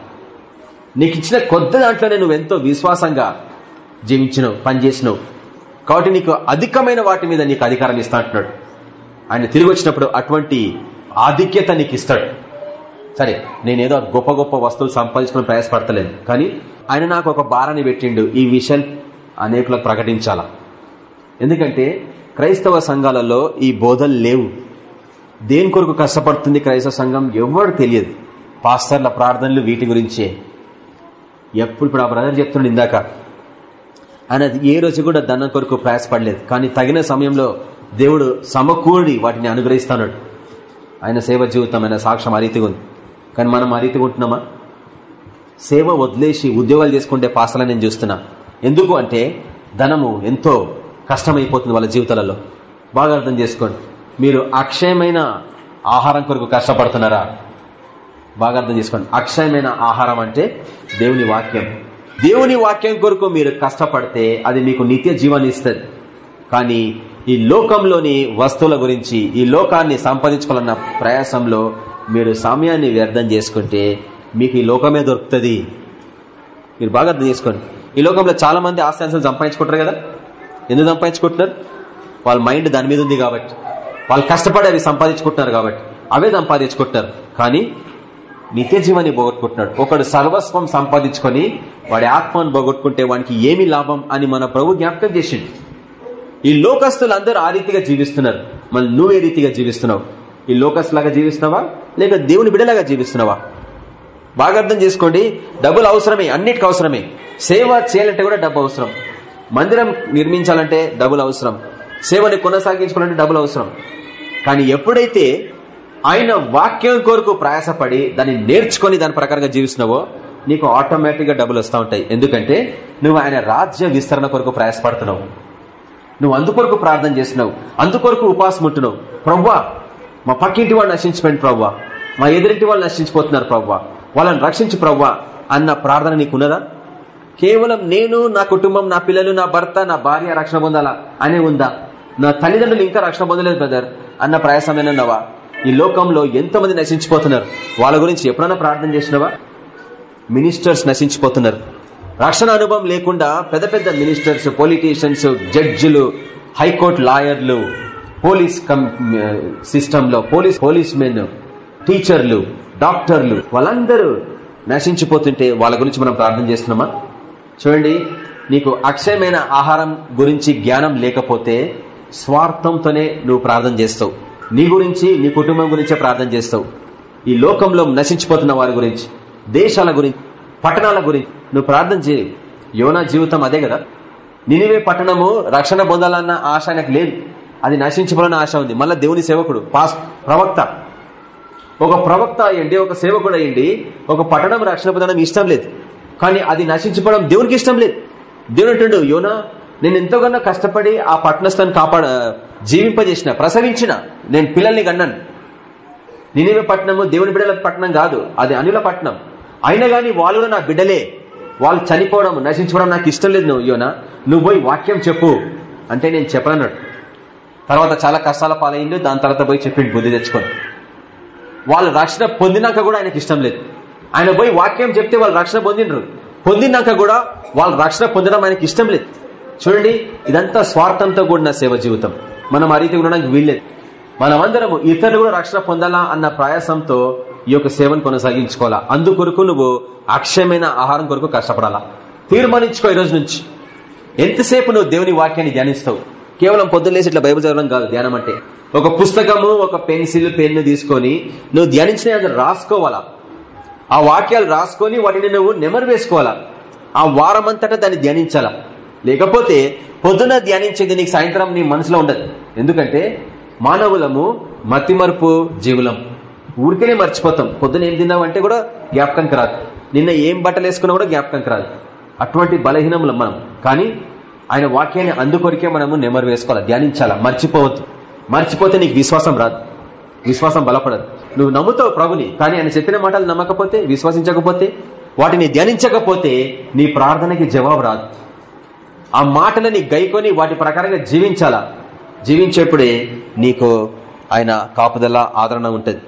నీకు ఇచ్చిన కొత్త దాంట్లోనే నువ్వు ఎంతో విశ్వాసంగా జీవించినవు పనిచేసినవు. కాబట్టి నీకు అధికమైన వాటి మీద నీకు అధికారం ఇస్తా అంటున్నాడు. ఆయన తిరిగి వచ్చినప్పుడు అటువంటి ఆధిక్యత నీకు ఇస్తాడు సరే నేనేదో గొప్ప గొప్ప వస్తువులు సంపాదించుకుని ప్రయాసపడతలేదు కానీ ఆయన నాకు ఒక భారాన్ని పెట్టిండు. ఈ విషయం అనేకులకు ప్రకటించాలా? ఎందుకంటే క్రైస్తవ సంఘాలలో ఈ బోధలు లేవు. దేని కొరకు కష్టపడుతుంది క్రైస్తవ సంఘం ఎవరు తెలియదు. పాస్టర్ల ప్రార్థనలు వీటి గురించే. ఎప్పుడు ఇప్పుడు ఆ బ్రదర్ చెప్తున్నాడు ఇందాక. ఆయన ఏ రోజు కూడా దండం కొరకు ప్రయాసపడలేదు. కానీ తగిన సమయంలో దేవుడు సమకూడి వాటిని అనుగ్రహిస్తున్నాడు. ఆయన సేవ జీవితం ఆయన సాక్ష్యం ఆ రీతిగా ఉంది. కానీ మనం ఆ రీతిగా ఉంటున్నామా? సేవ వదిలేసి ఉద్యోగాలు చేసుకుంటే పాసలని నేను చూస్తున్నా. ఎందుకు అంటే ధనము ఎంతో కష్టమైపోతుంది వాళ్ళ జీవితాలలో. బాగా అర్థం చేసుకోండి. మీరు అక్షయమైన ఆహారం కొరకు కష్టపడుతున్నారా? బాగా అర్థం చేసుకోండి. అక్షయమైన ఆహారం అంటే దేవుని వాక్యం. దేవుని వాక్యం కొరకు మీరు కష్టపడితే అది మీకు నిత్య జీవాన్ని ఇస్తుంది. కానీ ఈ లోకంలోని వస్తువుల గురించి ఈ లోకాన్ని సంపాదించుకోవాలన్న ప్రయాసంలో మీరు సమయాన్ని వ్యర్థం చేసుకుంటే మీకు ఈ లోకమే దొరుకుతుంది. మీరు బాగా అర్థం చేసుకోండి. ఈ లోకంలో చాలా మంది ఆస్తి సంపాదించుకుంటారు కదా? ఎందుకు సంపాదించుకుంటున్నారు? వాళ్ళ మైండ్ దాని మీద ఉంది కాబట్టి. వాళ్ళు కష్టపడి అవి సంపాదించుకుంటున్నారు కాబట్టి. అవే సంపాదించుకుంటున్నారు. కానీ నిత్య జీవాన్ని పోగొట్టుకుంటున్నాడు. ఒకడు సర్వస్వం సంపాదించుకొని వాడి ఆత్మను పోగొట్టుకుంటే వానికి ఏమి లాభం అని మన ప్రభు జ్ఞాపకం చేసిండు. ఈ లోకస్తులు అందరూ ఆ రీతిగా జీవిస్తున్నారు. మళ్ళీ నువ్వే రీతిగా జీవిస్తున్నావు? ఈ లోకస్తులాగా జీవిస్తున్నావా? లేక దేవుని బిడలాగా జీవిస్తున్నావా? బాగా అర్థం చేసుకోండి. డబ్బులు అవసరమే అన్నిటికీ అవసరమే. సేవ చేయాలంటే కూడా డబ్బు అవసరం. మందిరం నిర్మించాలంటే డబ్బులు అవసరం. సేవని కొనసాగించుకోవాలంటే డబ్బులు అవసరం. కానీ ఎప్పుడైతే ఆయన వాక్యం కొరకు ప్రయాసపడి దాన్ని నేర్చుకొని దాని ప్రకారంగా జీవిస్తున్నావో నీకు ఆటోమేటిక్గా డబ్బులు వస్తూ ఉంటాయి. ఎందుకంటే నువ్వు ఆయన రాజ్య విస్తరణ కొరకు ప్రయాసపడుతున్నావు. నువ్వు అందుకొరకు ప్రార్థన చేస్తున్నావు. అందుకొరకు ఉపాసం ఉంటున్నావు. ప్రవ్వా మా పక్కింటి వాళ్ళు నశించిపోయింది ప్రవ్వా. మా ఎదురింటి వాళ్ళు నశించిపోతున్నారు ప్రవ్వా. వాళ్ళని రక్షించు ప్రవ్వా అన్న ప్రార్థన నీకున్నదా? కేవలం నేను నా కుటుంబం నా పిల్లలు నా భర్త నా భార్య రక్షణ పొందాలా? అనే ఉందా? నా తల్లిదండ్రులు ఇంకా రక్షణ పొందలేదు బ్రదర్ అన్న ప్రయాసమేనన్నావా ఈ లోకంలో ఎంతమంది నశించిపోతున్నారు? వాళ్ళ గురించి ఎప్పుడైనా ప్రార్థన చేసినవా? మినిస్టర్స్ నశించిపోతున్నారు. రక్షణ అనుభవం లేకుండా పెద్ద పెద్ద మినిస్టర్స్ పొలిటీషియన్స్ జడ్జిలు హైకోర్టు లాయర్లు పోలీస్ సిస్టంలో పోలీస్ పోలీస్ మెన్ టీచర్లు డాక్టర్లు వాళ్ళందరూ నశించిపోతుంటే వాళ్ళ గురించి మనం ప్రార్థన చేస్తున్నామా? చూడండి నీకు అక్షయమైన ఆహారం గురించి జ్ఞానం లేకపోతే స్వార్థంతోనే నువ్వు ప్రార్థన చేస్తావు. నీ గురించి నీ కుటుంబం గురించే ప్రార్థన చేస్తావు. ఈ లోకంలో నశించిపోతున్న వారి గురించి దేశాల గురించి పట్టణాల గురించి నువ్వు ప్రార్థన చేయి. యోనా జీవితం అదే కదా? నినివే పట్టణము రక్షణ పొందాలన్న ఆశ ఆయనకు లేదు. అది నశించుకోవాలన్న ఆశ ఉంది. మళ్ళీ దేవుని సేవకుడు పాస్ ప్రవక్త. ఒక ప్రవక్త అయ్యండి ఒక సేవకుడు అయ్యండి ఒక పట్టణం రక్షణ పొందడం ఇష్టం లేదు. కానీ అది నశించుకోవడం దేవునికి ఇష్టం లేదు. దేవుడు అంటుండు యోనా నేను ఎంతోగానో కష్టపడి ఆ పట్టణస్థాన్ని కాపాడ జీవింపజేసిన ప్రసవించిన నేను పిల్లల్ని కన్నాను నినివే పట్టణము దేవుని బిడ్డల పట్టణం కాదు అది అనుల పట్టణం. అయినా కానీ వాళ్ళు కూడా నా బిడ్డలే. వాళ్ళు చనిపోవడం నశించుకోవడం నాకు ఇష్టం లేదు నువ్వు యోనా. నువ్వు పోయి వాక్యం చెప్పు. అంటే నేను చెప్పనన్నాడు. తర్వాత చాలా కష్టాల పాలైండు దాని తర్వాత పోయి చెప్పిండు బుద్ధి తెచ్చుకొని. వాళ్ళు రక్షణ పొందినాక కూడా ఆయనకి ఇష్టం లేదు. ఆయన పోయి వాక్యం చెప్తే వాళ్ళు రక్షణ పొందినరు పొందినాక కూడా వాళ్ళు రక్షణ పొందడం ఆయనకి ఇష్టం లేదు. చూడండి ఇదంతా స్వార్థంతో కూడిన సేవ జీవితం. మనం ఆ రీతి ఉండడానికి వీల్లేదు. మనమందరం ఇతరులు కూడా రక్షణ పొందాలా అన్న ప్రయాసంతో ఈ యొక్క సేవను కొనసాగించుకోవాలా? అందుకొరకు నువ్వు అక్షయమైన ఆహారం కొరకు కష్టపడాలా? తీర్మానించుకో ఈ రోజు నుంచి. ఎంతసేపు నువ్వు దేవుని వాక్యాన్ని ధ్యానిస్తావు? కేవలం పొద్దులేసి ఇట్లా బైబుల్ చదవడం కాదు ధ్యానం అంటే. ఒక పుస్తకము ఒక పెన్సిల్ పెన్ను తీసుకొని నువ్వు ధ్యానించిన రాసుకోవాలా? ఆ వాక్యాలు రాసుకొని వాటిని నువ్వు నెమరు వేసుకోవాలా? ఆ వారమంతటా దాన్ని ధ్యానించాలా? లేకపోతే పొద్దున ధ్యానించేది నీకు సాయంత్రం నీ మనసులో ఉండదు. ఎందుకంటే మానవులము మతిమరుపు జీవులం. ఊరికనే మర్చిపోతాం. పొద్దున ఏం తిన్నావంటే కూడా జ్ఞాపకంకి రాదు. నిన్న ఏం బట్టలు వేసుకున్నా కూడా జ్ఞాపకంకి రాదు. అటువంటి బలహీనములం మనం. కానీ ఆయన వాక్యాన్ని అందుకొరికే మనము నెమరు వేసుకోవాలి. ధ్యానించాలా? మర్చిపోవద్దు. మర్చిపోతే నీకు విశ్వాసం రాదు. విశ్వాసం బలపడదు. నువ్వు నమ్ముతావు ప్రభుని కానీ ఆయన చెప్పిన మాటలు నమ్మకపోతే విశ్వసించకపోతే వాటిని ధ్యానించకపోతే నీ ప్రార్థనకి జవాబు రాదు. ఆ మాటలని గైకొని వాటి ప్రకారంగా జీవించాలా? జీవించేప్పుడే నీకు ఆయన కాపుదల ఆదరణ ఉంటుంది.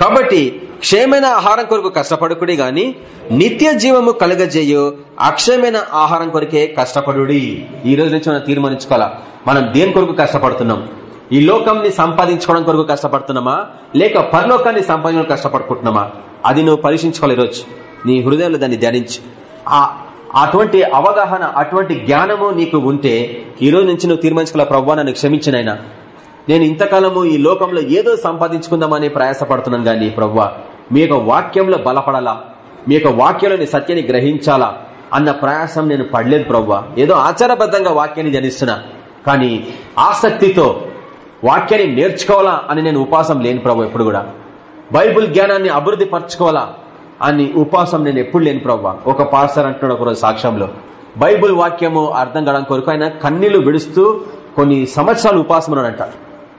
కాబట్టి క్షయమైన ఆహారం కొరకు కష్టపడుకుడి గాని నిత్య జీవము కలుగజేయు అక్షయమైన ఆహారం కొరకే కష్టపడుడి. ఈ రోజు నుంచి మనం తీర్మానించుకోవాలా? మనం దేని కొరకు కష్టపడుతున్నాం? ఈ లోకంని సంపాదించుకోవడం కొరకు కష్టపడుతున్నామా? లేక పరలోకాన్ని సంపాదించడం కష్టపడుకుంటున్నామా? అది నువ్వు పరీక్షించుకోవాలి ఈరోజు. నీ హృదయంలో దాన్ని ధ్యానించి. ఆ అటువంటి అవగాహన అటువంటి జ్ఞానము నీకు ఉంటే ఈ రోజు నుంచి నువ్వు తీర్మానించుకోవాలి? ప్రవ్వా నన్ను క్షమించినైనా నేను ఇంతకాలము ఈ లోకంలో ఏదో సంపాదించుకుందామని ప్రయాసపడుతున్నాను గాని ప్రవ్వా మీ యొక్క వాక్యంలో బలపడాలా? మీ యొక్క వాక్యంలోని సత్యాన్ని గ్రహించాలా? అన్న ప్రయాసం నేను పడలేదు ప్రవ్వా. ఏదో ఆచారబద్ధంగా వాక్యాన్ని జనిస్తున్నా కానీ ఆసక్తితో వాక్యాన్ని నేర్చుకోవాలా అని నేను ఉపాసం లేని ప్రభు ఎప్పుడు కూడా. బైబుల్ జ్ఞానాన్ని అభివృద్ధి పరచుకోవాలా? అని ఉపాసం నేను ఎప్పుడు లేని ప్రవ్వా. ఒక పాస్టర్ అంటున్నాడు ఒకరోజు సాక్ష్యంలో. బైబుల్ వాక్యము అర్థం కావడం కొరకు ఆయన కన్నీళ్ళు విడుస్తూ కొన్ని సంవత్సరాలు ఉపాసం అంట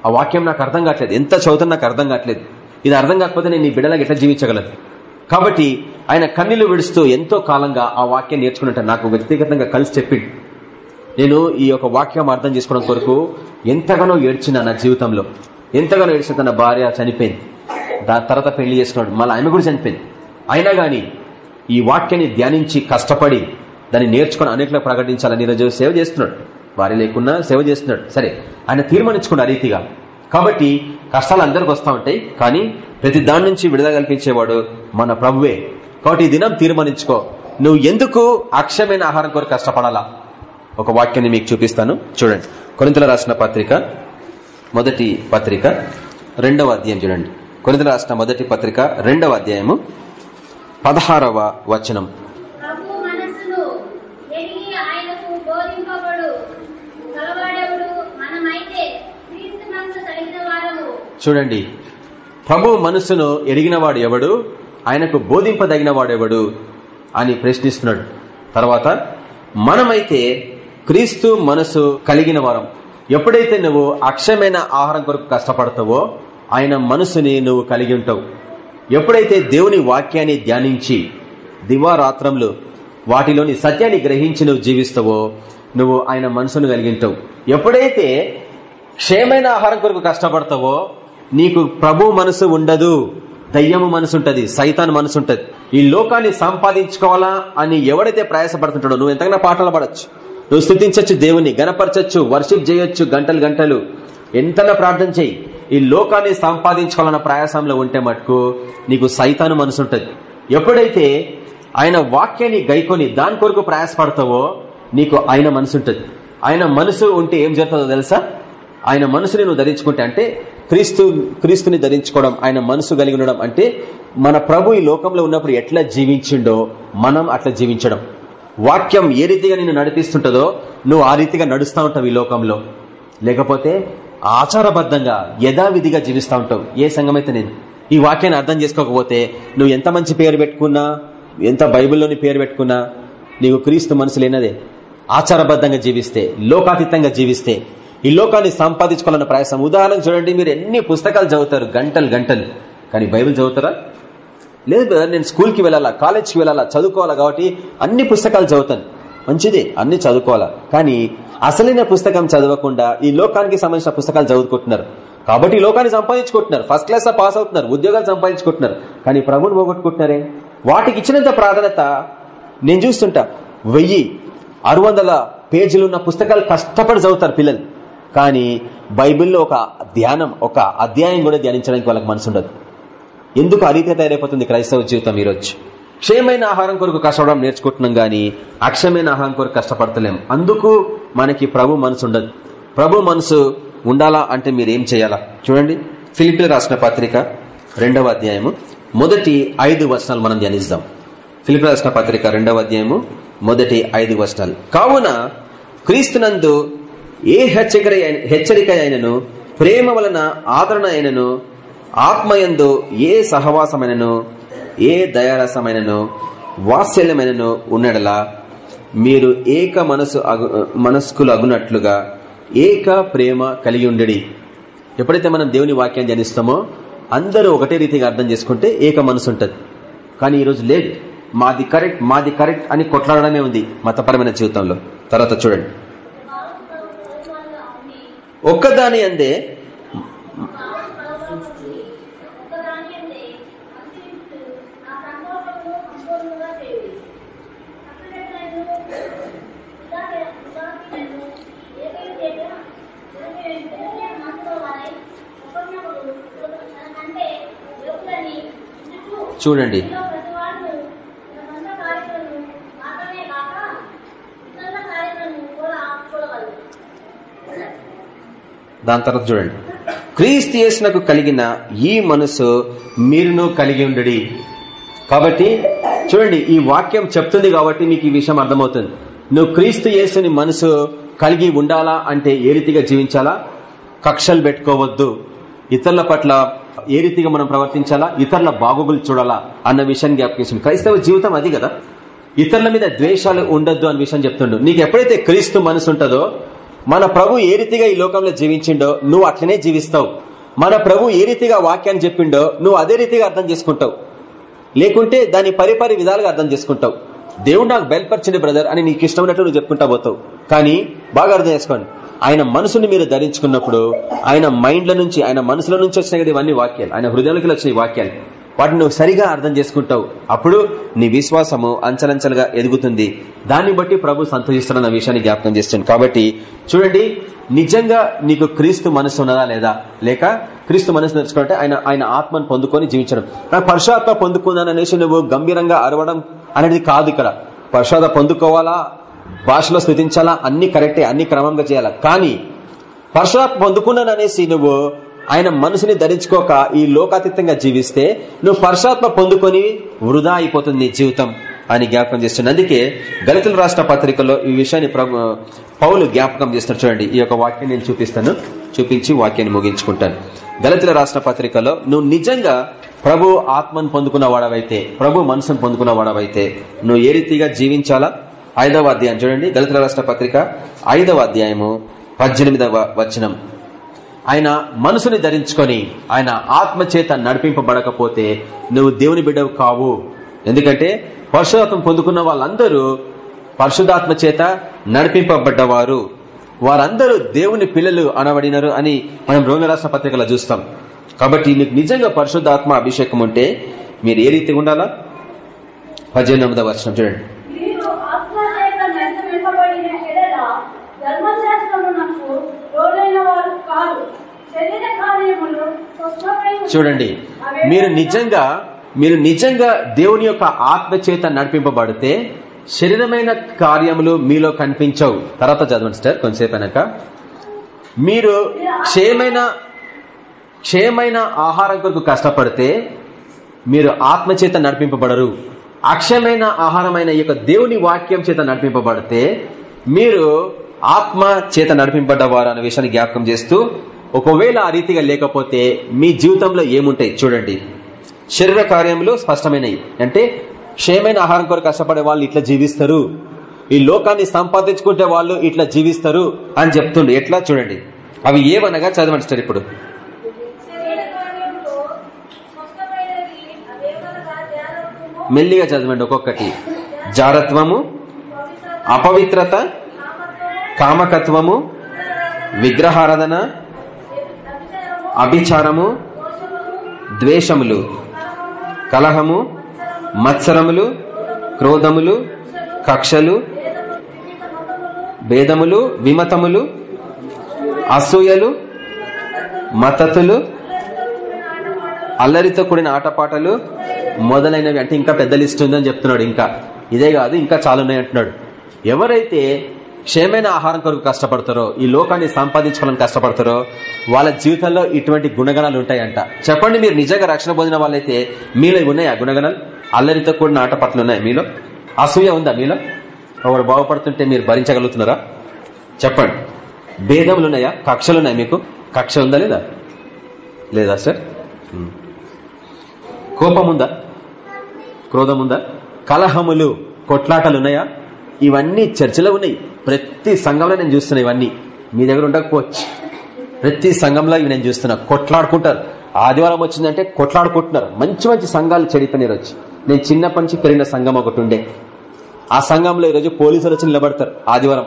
ఆ వాక్యం నాకు అర్థం కావట్లేదు. ఎంత చదువుతున్నా నాకు అర్థం కావట్లేదు. ఇది అర్థం కాకపోతే నేను ఈ బిడ్డలకు ఎట్లా జీవించగలదు కాబట్టి ఆయన కన్నీళ్ళు విడుస్తూ ఎంతో కాలంగా ఆ వాక్యం నేర్చుకున్నట్టు నాకు వ్యక్తిగతంగా కలిసి చెప్పిండు. నేను ఈ యొక్క వాక్యం అర్థం చేసుకోవడం కొరకు ఎంతగానో ఏడ్చినా నా జీవితంలో. ఎంతగానో ఏడ్చిన తన భార్య చనిపోయింది. దాని తర్వాత పెళ్ళి చేసుకున్నాడు. మళ్ళీ ఆమె కూడా చనిపోయింది. అయినా గాని ఈ వాక్యాన్ని ధ్యానించి కష్టపడి దాన్ని నేర్చుకుని అనేకలకు ప్రకటించాలని ఈరోజు సేవ చేస్తున్నాడు. వారి లేకున్నా సేవ చేస్తున్నాడు. సరే ఆయన తీర్మానించుకున్న రీతిగా. కాబట్టి కష్టాలు అందరికి వస్తూ ఉంటాయి కానీ ప్రతి దాని నుంచి విడుదల కల్పించేవాడు మన ప్రభువే. కాబట్టి ఈ దినం తీర్మానించుకో. నువ్వు ఎందుకు అక్షయమైన ఆహారం కొరకు కష్టపడాలా? ఒక వాక్యాన్ని మీకు చూపిస్తాను. చూడండి. కొరింతల రాసిన పత్రిక మొదటి పత్రిక రెండవ అధ్యాయం చూడండి. కొరింతల రాసిన మొదటి పత్రిక రెండవ అధ్యాయము పదహారవ వచనం. చూడండి. ప్రభు మనస్సును ఎరిగినవాడు ఎవడు? ఆయనకు బోధింపదగిన వాడెవడు అని ప్రశ్నిస్తున్నాడు. తర్వాత మనమైతే క్రీస్తు మనసు కలిగిన వారం. ఎప్పుడైతే నువ్వు అక్షయమైన ఆహారం కొరకు కష్టపడతావో ఆయన మనసుని నువ్వు కలిగి ఉంటావు. ఎప్పుడైతే దేవుని వాక్యాన్ని ధ్యానించి దివారాత్రంలో వాటిలోని సత్యాన్ని గ్రహించి నువ్వు జీవిస్తావో నువ్వు ఆయన మనసును కలిగింటావు. ఎప్పుడైతే క్షేమైన ఆహారం కొరకు కష్టపడతావో నీకు ప్రభు మనసు ఉండదు దయ్యము మనసు ఉంటది సైతాన్ మనసు ఉంటది. ఈ లోకాన్ని సంపాదించుకోవాలా అని ఎవడైతే ప్రయాసపడుతుంటాడో నువ్వు ఎంతగానో పాటలు పడచ్చు. నువ్వు స్థుతించచ్చు దేవుని గనపరచచ్చు వర్షిప్ చేయొచ్చు గంటలు గంటలు. ఎంతలా ప్రార్థన చేయి. ఈ లోకాన్ని సంపాదించుకోవాలన్న ప్రయాసంలో ఉంటే మటుకు నీకు సైతాను మనసు ఉంటుంది. ఎప్పుడైతే ఆయన వాక్యాన్ని గైకొని దాని కొరకు ప్రయాసపడతావో నీకు ఆయన మనసు ఉంటుంది. ఆయన మనసు ఉంటే ఏం జరుగుతుందో తెలుసా? ఆయన మనసుని నువ్వు ధరించుకుంటే అంటే క్రీస్తు క్రీస్తుని ధరించుకోవడం ఆయన మనసు కలిగి ఉండడం అంటే మన ప్రభు ఈ లోకంలో ఉన్నప్పుడు ఎట్లా జీవించిండో మనం అట్లా జీవించడం. వాక్యం ఏ రీతిగా నిన్ను నడిపిస్తుంటుందో నువ్వు ఆ రీతిగా నడుస్తూ ఉంటావు ఈ లోకంలో. లేకపోతే ఆచారబద్ధంగా యథావిధిగా జీవిస్తూ ఉంటావు. ఏ సంఘమైతే నేను ఈ వాక్యాన్ని అర్థం చేసుకోకపోతే నువ్వు ఎంత మంచి పేరు పెట్టుకున్నా ఎంత బైబిల్లోని పేరు పెట్టుకున్నా నీకు క్రీస్తు మనసు లేనదే. ఆచారబద్ధంగా జీవిస్తే లోకాతీతంగా జీవిస్తే ఈ లోకాన్ని సంపాదించుకోవాలన్న ప్రయాసం. ఉదాహరణ చూడండి మీరు ఎన్ని పుస్తకాలు చదువుతారు? గంటలు గంటలు. కానీ బైబిల్ చదువుతారా? లేదు బ్రదర్ నేను స్కూల్కి వెళ్ళాలా కాలేజ్కి వెళ్ళాలా చదువుకోవాలా కాబట్టి అన్ని పుస్తకాలు చదువుతాను. మంచిదే అన్ని చదువుకోవాలా. కానీ అసలైన పుస్తకం చదవకుండా ఈ లోకానికి సంబంధించిన పుస్తకాలు చదువుకుంటున్నారు. కాబట్టి ఈ లోకాన్ని సంపాదించుకుంటున్నారు. ఫస్ట్ క్లాస్ పాస్ అవుతున్నారు. ఉద్యోగాలు సంపాదించుకుంటున్నారు. కానీ ప్రభుని పోగొట్టుకుంటున్నారే? వాటికి ఇచ్చినంత ప్రాధాన్యత నేను చూస్తుంటా. వెయ్యి ఆరు వందల పేజీలు ఉన్న పుస్తకాలు కష్టపడి చదువుతారు పిల్లలు. కానీ బైబిల్లో ఒక ధ్యానం ఒక అధ్యాయం కూడా ధ్యానించడానికి వాళ్ళకి మనసు ఉండదు. ఎందుకు అరీతే తయారైపోతుంది క్రైస్తవ జీవితం ఈరోజు? క్షయమైన ఆహారం కొరకు కష్టపడడం నేర్చుకుంటున్నాం గానీ అక్షయమైన ఆహారం కొరకు కష్టపడతలేం. అందుకు మనకి ప్రభు మనసు ఉండదు ప్రభు మనసు ఉండాలా అంటే మీరు ఏం చేయాలా? చూడండి. ఫిలిపిల్ రాసిన పత్రిక రెండవ అధ్యాయము మొదటి ఐదు వచనాలు మనం ధ్యానిస్తాం ఫిలిపిల్ రాసిన పత్రిక రెండవ అధ్యాయము మొదటి ఐదు వచనాలు. కావున క్రీస్తునందు ఏ హెచ్చరిక హెచ్చరిక అయినను ప్రేమ వలన ఆదరణ అయినను ఆత్మయందు ఏ సహవాసమైనను ఏ దయారసమైనను వాత్సల్యమైనను ఉన్నడలా మీరు ఏక మనసు అగు- మనస్కులు అగునట్లుగా ఏక ప్రేమ కలిగి ఉండడి ఎప్పుడైతే మనం దేవుని వాక్యాన్ని ధ్యానిస్తామో అందరూ ఒకటే రీతిగా అర్థం చేసుకుంటే ఏక మనసు ఉంటుంది కానీ ఈరోజు లేదు. మాది కరెక్ట్ మాది కరెక్ట్ అని కొట్లాడడమే ఉంది మతపరమైన జీవితంలో. తర్వాత చూడండి. ఒక్కదాని అందే ఒక్కదాని అంటే అంతరిస్తూ నా సంకల్పమును సంపూర్ణంగా చేయుడి. అప్పుడెట్లను ఉదాహరణ- ఉదాహరణను ఏకైక జనమే మనసులో వారై ఒకరినొకరు తనకంటే యోగ్యులని ఎంచుచూ చూడండి మీలో ప్రతివాడును తన సొంత కార్యములను మాత్రమే కాక ఇతరుల కార్యములను కూడా చూడండి. దాని తర్వాత చూడండి. క్రీస్తు యేసునకు కలిగిన ఈ మనసు మీరును కలిగి ఉండడి. కాబట్టి చూడండి ఈ వాక్యం చెప్తుంది కాబట్టి మీకు ఈ విషయం అర్థమవుతుంది. నువ్వు క్రీస్తు యేసుని మనసు కలిగి ఉండాలా అంటే ఏ రీతిగా జీవించాలా? కక్షలు పెట్టుకోవద్దు. ఇతరుల పట్ల ఏ రీతిగా మనం ప్రవర్తించాలా? ఇతరుల బాగోగులు చూడాలా? అన్న విషయాన్ని జ్ఞాపకించింది క్రైస్తవ జీవితం అది కదా. ఇతరుల మీద ద్వేషాలు ఉండొద్దు అనే విషయం చెప్తుండు. నీకు ఎప్పుడైతే క్రీస్తు మనసు ఉంటుందో మన ప్రభు ఏ రీతిగా ఈ లోకంలో జీవించిండో నువ్వు అట్లనే జీవిస్తావు. మన ప్రభు ఏ రీతిగా వాక్యాన్ని చెప్పిండో నువ్వు అదే రీతిగా అర్థం చేసుకుంటావు. లేకుంటే దాని పరిపరి విధాలుగా అర్థం చేసుకుంటావు. దేవుడు నాకు బయలుపరిచింది బ్రదర్ అని నీకు ఇష్టమైనట్టు నువ్వు చెప్పుకుంటా పోతావు. కానీ బాగా అర్థం చేసుకోండి. ఆయన మనసుని మీరు ధరించుకున్నప్పుడు ఆయన మైండ్ల నుంచి ఆయన మనసుల నుంచి వచ్చినాయి కదా ఇవన్నీ వాక్యాలు. ఆయన హృదయంలోకి వచ్చిన ఈ వాక్యాలు. వాటిని నువ్వు సరిగా అర్థం చేసుకుంటావు. అప్పుడు నీ విశ్వాసము అంచలంచలుగా ఎదుగుతుంది. దాన్ని బట్టి ప్రభు సంతోషిస్తున్న విషయాన్ని జ్ఞాపకం చేస్తుంది. కాబట్టి చూడండి నిజంగా నీకు క్రీస్తు మనసు ఉన్నదా లేదా? లేక క్రీస్తు మనసు నేర్చుకుంటే ఆయన ఆయన ఆత్మను పొందుకొని జీవించడం. నాకు పరుషాత్మ పొందుకున్నాను అనేసి నువ్వు గంభీరంగా అరవడం అనేది కాదు ఇక్కడ. పరుషాద పొందుకోవాలా? భాషలో స్థుతించాలా? అన్ని కరెక్టే అన్ని క్రమంగా చేయాలా? కానీ పరశురాత్మ పొందుకున్నాను అనేసి నువ్వు ఆయన మనసుని ధరించుకోక ఈ లోకాతీతంగా జీవిస్తే నువ్వు పరశురాత్మ పొందుకొని వృధా అయిపోతుంది నీ జీవితం అని జ్ఞాపకం చేస్తుంది అందుకే దళితుల రాష్ట్ర పత్రికలో ఈ విషయాన్ని పౌలు జ్ఞాపకం చేస్తారు చూడండి ఈ యొక్క వాక్యం నేను చూపిస్తాను. చూపించి వాక్యాన్ని ముగించుకుంటాను. దళితుల రాష్ట్ర పత్రికలో నువ్వు నిజంగా ప్రభు ఆత్మను పొందుకున్న వాడవైతే ప్రభు మనసును పొందుకున్న వాడవైతే నువ్వు ఏ రీతిగా జీవించాలా? ఐదవ అధ్యాయం. చూడండి దళితుల రాష్ట్ర పత్రిక ఐదవ అధ్యాయము పద్దెనిమిదవ వచనం. ఆయన మనసుని ధరించుకొని ఆయన ఆత్మ చేత నడిపింపబడకపోతే నువ్వు దేవుని బిడ్డవు కావు. ఎందుకంటే పరిశుధాత్మ పొందుకున్న వాళ్ళందరూ పరిశుధాత్మ చేత నడిపింపబడ్డవారు. వారందరూ దేవుని పిల్లలు అనబడినారు అని మనం రోమి రాష్ట్ర పత్రికలో చూస్తాం. కాబట్టి నీకు నిజంగా పరిశుద్ధాత్మ అభిషేకం ఉంటే మీరు ఏ రీతిగా ఉండాలా? పద్దెనిమిదవ వర్షం చూడండి మీరు ఆత్మచేత నిర్మింపబడిన ఎడల ధర్మశాస్త్రమునకు లోనైన వారు కాదు శరీర కార్యములు స్వస్థమై చూడండి మీరు నిజంగా మీరు నిజంగా దేవుని యొక్క ఆత్మ చేత నడిపింపబడితే శరీరమైన కార్యములు మీలో కనిపించవు. తర్వాత చదవండి సార్ కొంతసేపు అయినాక. మీరు క్షయమైన క్షయమైన ఆహారం కొరకు కష్టపడితే మీరు ఆత్మ చేత నడిపింపబడరు. అక్షయమైన ఆహారమైన ఈ యొక్క దేవుని వాక్యం చేత నడిపింపబడితే మీరు ఆత్మ చేత నడిపింపడ్డవారు అనే విషయాన్ని జ్ఞాపకం చేస్తూ ఒకవేళ ఆ రీతిగా లేకపోతే మీ జీవితంలో ఏముంటాయి చూడండి. శరీర కార్యములు స్పష్టమైనవి. అంటే క్షయమైన ఆహారం కొరకు కష్టపడే వాళ్ళు ఇట్లా జీవిస్తారు. ఈ లోకాన్ని సంపాదించుకుంటే వాళ్ళు ఇట్లా జీవిస్తారు అని చెప్తుండ్రు ఎట్లా చూడండి. అవి ఏవనగా చదవండి ఇప్పుడు. మెల్లిగా చదవండి ఒక్కొక్కటి. జారత్వము అపవిత్రత కామకత్వము విగ్రహారాధన అభిచారము ద్వేషములు కలహము మత్సరములు క్రోధములు కక్షలు భేదములు విమతములు అసూయలు మతతులు అల్లరితో కూడిన ఆటపాటలు మొదలైనవి. అంటే ఇంకా పెద్ద లిస్ట్ ఉందని చెప్తున్నాడు ఇంకా. ఇదే కాదు ఇంకా చాలా ఉన్నాయి అంటున్నాడు. ఎవరైతే క్షేమైన ఆహారం కొరకు కష్టపడతారో ఈ లోకాన్ని సంపాదించుకోవాలని కష్టపడతారో వాళ్ళ జీవితంలో ఇటువంటి గుణగణాలు ఉంటాయంట. చెప్పండి మీరు నిజంగా రక్షణ పొందిన వాళ్ళైతే మీలో ఉన్నాయి ఉన్నాయా గుణగణాలు? అల్లరితో కూడిన ఆటపట్లు ఉన్నాయి మీలో? అసూయ ఉందా మీలో? ఒకరు బాగుపడుతుంటే మీరు భరించగలుగుతున్నారా? చెప్పండి. భేదములు ఉన్నాయా? కక్షలు ఉన్నాయి మీకు? కక్ష ఉందా లేదా? లేదా సార్? కోపం ఉందా? క్రోధం ఉందా? కలహములు కొట్లాటలు ఉన్నాయా? ఇవన్నీ చర్చలో ఉన్నాయి. ప్రతి సంఘంలో నేను చూస్తున్నా ఇవన్నీ. మీ దగ్గర ఉండకపోవచ్చు ప్రతి సంఘంలో ఇవి నేను చూస్తున్నా. కొట్లాడుకుంటారు. ఆదివారం వచ్చిందంటే కొట్లాడుకుంటున్నారు. మంచి మంచి సంఘాలు చెడిపోయినారు వచ్చి నేను చిన్నప్పటి నుంచి పెరిగిన సంఘం ఒకటి ఉండే. ఆ సంఘంలో ఈరోజు పోలీసులు వచ్చి నిలబడతారు ఆదివారం.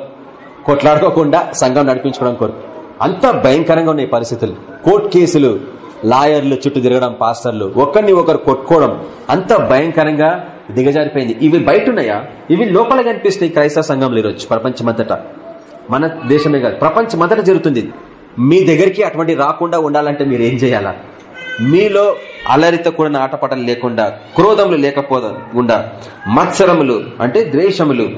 కొట్లాడుకోకుండా సంఘం నడిపించుకోవడం కోరు అంత భయంకరంగా ఉన్నాయి పరిస్థితులు. కోర్టు కేసులు లాయర్లు చుట్టూ తిరగడం పాస్టర్లు. ఒకరిని ఒకరు కొట్టుకోవడం. అంత భయంకరంగా దిగజారిపోయింది. ఇవి బయట ఉన్నాయా ఇవి లోపల కనిపిస్తాయి క్రైస్తవ సంఘంలో ఈరోజు ప్రపంచమంతటా. మన దేశమే కాదు ప్రపంచమంతటా జరుగుతుంది. మీ దగ్గరికి అటువంటి రాకుండా ఉండాలంటే మీరు ఏం చేయాలా? మీలో అలరితో కూడిన ఆటపాటలు లేకుండా క్రోధములు లేకపోకుండా మత్సరములు అంటే ద్వేషములు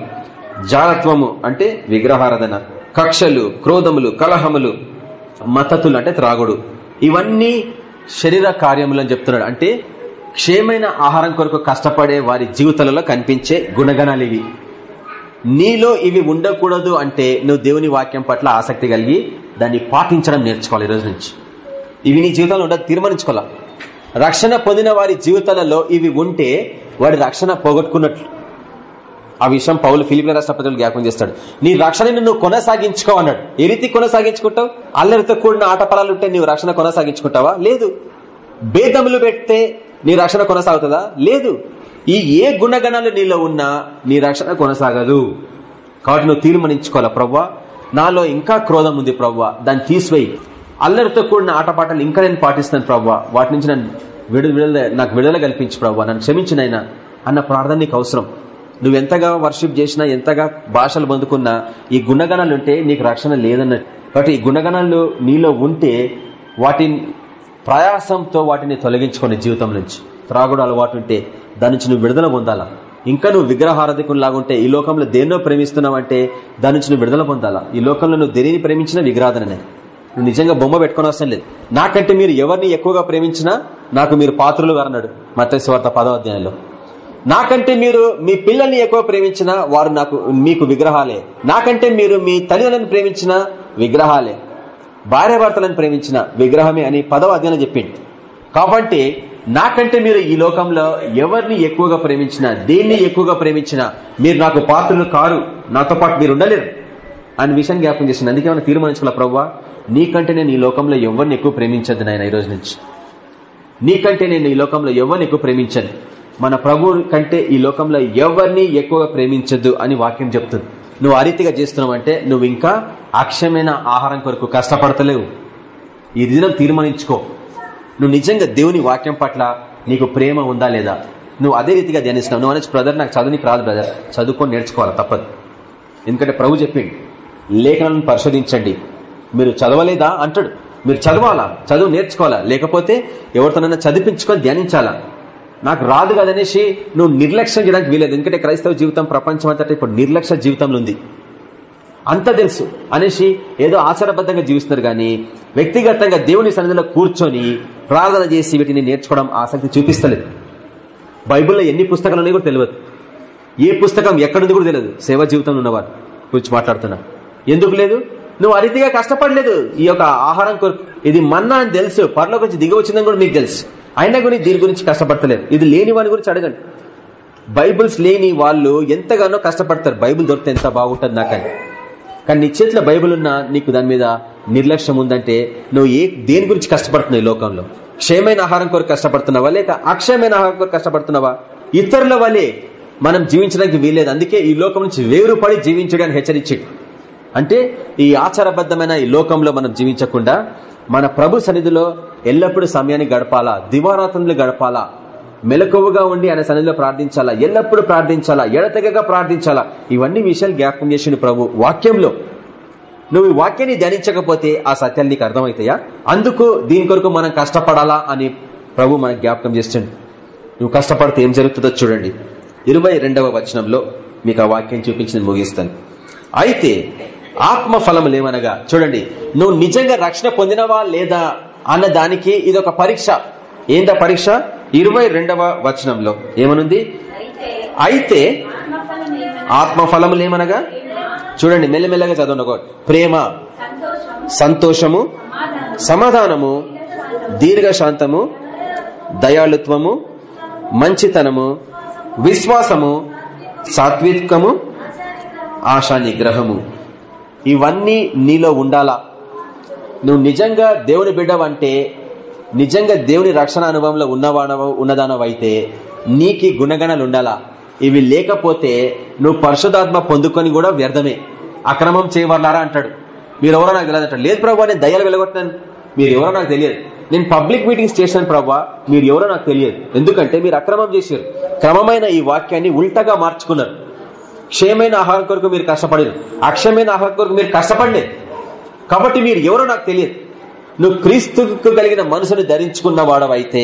జారత్వము అంటే విగ్రహారాధన కక్షలు క్రోధములు కలహములు మతతులు అంటే త్రాగుడు. ఇవన్నీ శరీర కార్యములు అని చెప్తున్నాడు. అంటే క్షేమైన ఆహారం కొరకు కష్టపడే వారి జీవితాలలో కనిపించే గుణగణాలు ఇవి. నీలో ఇవి ఉండకూడదు అంటే నువ్వు దేవుని వాక్యం పట్ల ఆసక్తి కలిగి దాన్ని పాటించడం నేర్చుకోవాలి ఈ రోజు నుంచి. ఇవి నీ జీవితంలో ఉండదు తీర్మానించుకోవాలి? రక్షణ పొందిన వారి జీవితాలలో ఇవి ఉంటే వాడి రక్షణ పోగొట్టుకున్నట్లు. ఆ విషయం పౌలు ఫిలిపిన రాష్ట్రపతులు జ్ఞాపకం చేస్తాడు. నీ రక్షణను నువ్వు కొనసాగించుకో అన్నాడు. ఏ రీతి కొనసాగించుకుంటావు? అల్లరితో కూడిన ఆటపడాలు ఉంటే నీవు రక్షణ కొనసాగించుకుంటావా? లేదు. భేదములు పెడితే నీ రక్షణ కొనసాగుతుందా? లేదు. ఈ ఏ గుణగణాలు నీలో ఉన్నా నీ రక్షణ కొనసాగదు. కాబట్టి నువ్వు తీర్మానించుకోవాలా ప్రవ్వా? నాలో ఇంకా క్రోధం ఉంది ప్రవ్వా. దాన్ని తీసివేయి. అల్లరితో కూడిన ఆటపాటలు ఇంకా నేను పాటిస్తాను ప్రవ్వా. వాటి నుంచి నన్ను విడుదల విడుదల నాకు విడుదల కల్పించి ప్రవ్వా. నన్ను క్షమించినైనా అన్న ప్రార్థన నీకు అవసరం. నువ్వు ఎంతగా వర్షిప్ చేసినా ఎంతగా భాషలు పొందుకున్నా ఈ గుణగణాలు ఉంటే నీకు రక్షణ లేదన్నట్టు. కాబట్టి ఈ గుణగణాలు నీలో ఉంటే వాటిని ప్రయాసంతో వాటిని తొలగించుకునే జీవితం నుంచి. త్రాగుడు అలవాటు ఉంటే దాని నుంచి నువ్వు విడుదల పొందాలా. ఇంకా నువ్వు విగ్రహారాధికునిలాగుంటే ఈ లోకంలో దేన్నో ప్రేమిస్తున్నావంటే దాని నుంచి నువ్వు విడుదల పొందాలా. ఈ లోకంలో నువ్వు దేనిని ప్రేమించినా విగ్రహాధననే నువ్వు నిజంగా బొమ్మ పెట్టుకుని అవసరం లేదు. నాకంటే మీరు ఎవరిని ఎక్కువగా ప్రేమించినా నాకు మీరు పాత్రలు అన్నాడు మత్స్యవార్త పదవ అధ్యాయంలో. నాకంటే మీరు మీ పిల్లల్ని ఎక్కువ ప్రేమించినా వారు నాకు మీకు విగ్రహాలే. నాకంటే మీరు మీ తల్లిదండ్రులను ప్రేమించిన విగ్రహాలే. భార్యాభర్తలను ప్రేమించిన విగ్రహమే అని పదవ అధ్యాయం చెప్పింది. కాబట్టి నాకంటే మీరు ఈ లోకంలో ఎవరిని ఎక్కువగా ప్రేమించినా దేన్ని ఎక్కువగా ప్రేమించినా మీరు నాకు పాత్రలు కారు నాతో పాటు మీరు ఉండలేరు అని విషయం జ్ఞాపం చేసింది. అందుకే మనం తీర్మానించుకోవాలి ప్రవ్వా? నీకంటే నేను ఈ లోకంలో ఎవరిని ఎక్కువ ప్రేమించదు నాయన ఈ రోజు నుంచి. నీకంటే నేను ఈ లోకంలో ఎవరిని ఎక్కువ ప్రేమించను? మన ప్రభు కంటే ఈ లోకంలో ఎవరిని ఎక్కువగా ప్రేమించద్దు అని వాక్యం చెప్తుంది. నువ్వు ఆ రీతిగా చేస్తున్నావంటే నువ్వు ఇంకా అక్షయమైన ఆహారం కొరకు కష్టపడతలేవు. ఈ దినం తీర్మానించుకో. నువ్వు నిజంగా దేవుని వాక్యం పట్ల నీకు ప్రేమ ఉందా లేదా? నువ్వు అదే రీతిగా ధ్యానిస్తున్నావు. నువ్వు అనొచ్చు బ్రదర్ నాకు చదువునికి రాదు బ్రదర్. చదువుకొని నేర్చుకోవాలి తప్పదు. ఎందుకంటే ప్రభు చెప్పింది లేఖనాలను పరిశోధించండి. మీరు చదవలేదా? అంటాడు. మీరు చదవాలా? చదువు నేర్చుకోవాలా? లేకపోతే ఎవరితోనైనా చదివించుకొని ధ్యానించాలా? నాకు రాదు కదనేసి నువ్వు నిర్లక్ష్యం చేయడానికి వీలేదు. ఎందుకంటే క్రైస్తవ జీవితం ప్రపంచం అంతటా ఇప్పుడు నిర్లక్ష్య జీవితంలో ఉంది. అంత తెలుసు అనేసి ఏదో ఆచారబద్ధంగా జీవిస్తున్నారు కానీ వ్యక్తిగతంగా దేవుని సన్నిధిలో కూర్చొని ప్రార్థన చేసి వీటిని నేర్చుకోవడం ఆసక్తి చూపిస్తలేదు. బైబిల్లో ఎన్ని పుస్తకాలు ఉన్నాయి కూడా తెలియదు. ఏ పుస్తకం ఎక్కడుంది కూడా తెలియదు. సేవా జీవితంలో ఉన్నవారు గురించి మాట్లాడుతున్నా. ఎందుకు లేదు? నువ్వు అరితిగా కష్టపడలేదు. ఈ యొక్క ఆహారం కొరకు. ఇది మన్నా అని తెలుసు. పర్లో గురించి దిగి వచ్చిందని కూడా మీకు తెలుసు. అయినా కూడా దీని గురించి కష్టపడతలేదు. ఇది లేని వాని గురించి అడగండి. బైబుల్స్ లేని వాళ్ళు ఎంతగానో కష్టపడతారు. బైబిల్ దొరికితే ఎంత బాగుంటుంది నాకని కానీ నీ చేతిలో బైబిల్ ఉన్నా నీకు దాని మీద నిర్లక్ష్యం ఉందంటే నువ్వు ఏ దేని గురించి కష్టపడుతున్నావు ఈ లోకంలో? క్షయమైన ఆహారం కొరకు కష్టపడుతున్నావా? లేక అక్షయమైన ఆహారం కొరకు కష్టపడుతున్నావా? ఇతరుల వలె మనం జీవించడానికి వీల్లేదు. అందుకే ఈ లోకం నుంచి వేరుపడి జీవించడానికి హెచ్చరించాడు అంటే ఈ ఆచారబద్ధమైన ఈ లోకంలో మనం జీవించకుండా మన ప్రభు సన్నిధిలో ఎల్లప్పుడూ సమయాన్ని గడపాలా దివారాత్రులు గడపాలా మెలకువగా ఉండి ఆయన సన్నిధిలో ప్రార్థించాలా ఎల్లప్పుడూ ప్రార్థించాలా ఎడతెగగా ప్రార్థించాలా ఇవన్నీ విషయాలు జ్ఞాపకం చేసిన ప్రభు. వాక్యంలో నువ్వు ఈ వాక్యాన్ని ధ్యానించకపోతే ఆ సత్యాలు నీకు అర్థమవుతాయా? అందుకు దీని కొరకు మనం కష్టపడాలా అని ప్రభు మనకు జ్ఞాపకం చేస్తుండు నువ్వు కష్టపడితే ఏం జరుగుతుందో చూడండి. ఇరవై రెండవ వచనంలో మీకు ఆ వాక్యం చూపించి నేను ముగిస్తాను. అయితే ఆత్మ ఫలములు ఏమనగా చూడండి నువ్వు నిజంగా రక్షణ పొందినవా లేదా అన్న దానికి ఇది ఒక పరీక్ష. ఏందా పరీక్ష? ఇరవై రెండవ వచనంలో. ఏమనుంది? అయితే ఆత్మ ఫలములు ఏమనగా చూడండి మెల్లమెల్లగా చదవండి ఒక ప్రేమ సంతోషము సమాధానము దీర్ఘశాంతము దయాళుత్వము మంచితనము విశ్వాసము సాత్వికము ఆశా నిగ్రహము ఇవన్నీ నీలో ఉండాలా? నువ్వు నిజంగా దేవుని బిడ్డవంటే నిజంగా దేవుని రక్షణ అనుభవంలో ఉన్నవాడవ ఉన్నదానవైతే నీకి గుణగణాలు ఉండాలా ఇవి లేకపోతే నువ్వు పరిశుధాత్మ పొందుకొని కూడా వ్యర్థమే. అక్రమం చేయవర్లారా అంటాడు. మీరు ఎవరో నాకు తెలియదు అంటాడు లేదు ప్రభావ నేను దయ్యాలు వెలగొట్టినాను. మీరు ఎవరో నాకు తెలియదు. నేను పబ్లిక్ మీటింగ్స్ చేశాను ప్రభావ మీరు ఎవరో నాకు తెలియదు. ఎందుకంటే మీరు అక్రమం చేశారు. క్రమమైన ఈ వాక్యాన్ని ఉల్టగా మార్చుకున్నారు. క్షయమైన ఆహారం కొరకు మీరు కష్టపడలేదు అక్షయమైన ఆహారం కొరకు మీరు కష్టపడలేదు. కాబట్టి మీరు ఎవరో నాకు తెలియదు. నువ్వు క్రీస్తుకు కలిగిన మనసును ధరించుకున్న వాడవైతే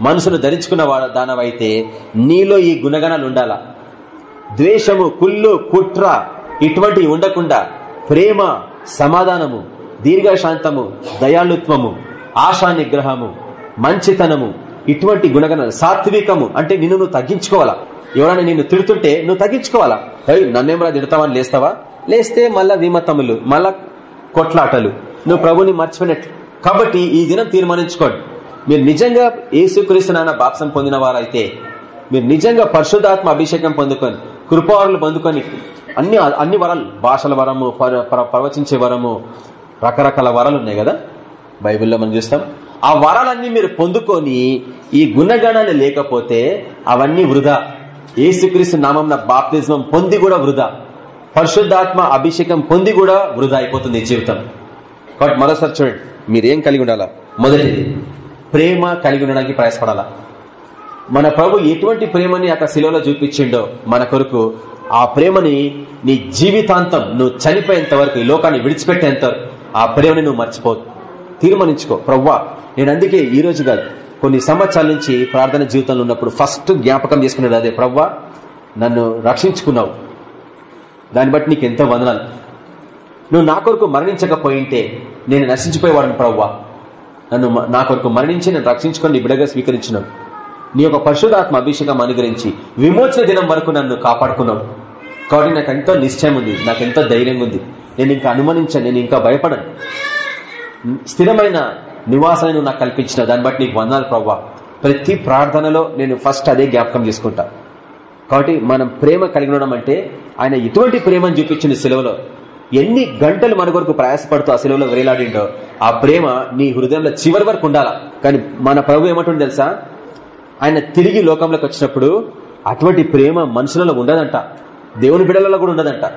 మనసును ధరించుకున్న వాడ దానవైతే నీలో ఈ గుణగణాలు ఉండాలా? ద్వేషము కుళ్ళు కుట్ర ఇటువంటివి ఉండకుండా ప్రేమ సమాధానము దీర్ఘశాంతము దయాళుత్వము ఆశా నిగ్రహము మంచితనము ఇటువంటి గుణగణాలు సాత్వికము అంటే నిన్ను నువ్వు తగ్గించుకోవాలా? ఎవరైనా నిన్ను తిడుతుంటే నువ్వు తగ్గించుకోవాలా? ఏయ్, నన్నేమరా తిడతావని లేస్తావా? లేస్తే మళ్ళా విమతములు మళ్ళా కొట్లాటలు. నువ్వు ప్రభుని మర్చిపోయినట్లు కాబట్టి ఈ దినం తీర్మానించుకోండి. మీరు నిజంగా ఏసుక్రీస్తు నాన్న బాప్సం పొందిన వారైతే మీరు నిజంగా పరిశుద్ధాత్మ అభిషేకం పొందుకొని కృపావరులు పొందుకొని అన్ని అన్ని వరాలు భాషల వరము పర- ప్రవచించే వరము రకరకాల వరాలు ఉన్నాయి కదా? బైబిల్లో మనం చూస్తాం. ఆ వరాలన్నీ మీరు పొందుకొని ఈ గుణగణాలు లేకపోతే అవన్నీ వృధా. ఏసుక్రీస్తు నామం బాప్తిజం పొంది కూడా వృధా. పరిశుద్ధాత్మ అభిషేకం పొంది కూడా వృధా అయిపోతుంది జీవితం. కాబట్టి మరోసారి చూడండి మీరేం కలిగి ఉండాలా? మొదటిది ప్రేమ కలిగి ఉండడానికి ప్రయాసపడాలా? మన ప్రభు ఎటువంటి ప్రేమని అక్కడ శిలువలో చూపించిండో మన కొరకు ఆ ప్రేమని నీ జీవితాంతం నువ్వు చనిపోయేంత వరకు ఈ లోకాన్ని విడిచిపెట్టేంత ఆ ప్రేమని నువ్వు మర్చిపోదు తీర్మానించుకో. ప్రవ్వా నేను అందుకే ఈ రోజు కాదు కొన్ని సంవత్సరాల నుంచి ప్రార్థన జీవితంలో ఉన్నప్పుడు ఫస్ట్ జ్ఞాపకం చేసుకునేది అదే ప్రవ్వా నన్ను రక్షించుకున్నావు. దాన్ని బట్టి నీకు ఎంతో వందనాలు. నువ్వు నా కొరకు మరణించకపోయింటే నేను నశించిపోయేవాడిని ప్రవ్వా. నన్ను మ- నా కొరకు మరణించి నేను రక్షించుకొని నీ బిడగా స్వీకరించినావు. నీ యొక్క పరిశుధాత్మ అభిషేకం అనుగ్రహించి విమోచన దినం వరకు నన్ను కాపాడుకున్నావు. కాబట్టి నాకు ఎంతో నిశ్చయం ఉంది నాకు ఎంతో ధైర్యంగా ఉంది. నేను ఇంకా అనుమానించాను నేను ఇంకా భయపడను. స్థిరమైన నివాసాన్ని నువ్వు నాకు కల్పించిన దాన్ని బట్టి నీకు వందాలు ప్రవ్వా. ప్రతి ప్రార్థనలో నేను ఫస్ట్ అదే జ్ఞాపకం చేసుకుంటా. కాబట్టి మనం ప్రేమ కలిగి ఉండడం అంటే ఆయన ఎటువంటి ప్రేమను చూపించింది సెలవులో ఎన్ని గంటలు మన కొరకు ప్రయాసపడుతూ ఆ సెలవులో వేలాడిండో ఆ ప్రేమ నీ హృదయంలో చివరి వరకు ఉండాలా. కానీ మన ప్రభు ఏమంటుంది తెలుసా? ఆయన తిరిగి లోకంలోకి వచ్చినప్పుడు అటువంటి ప్రేమ మనుషులలో ఉండదంట. దేవుని బిడలలో కూడా ఉండదంట.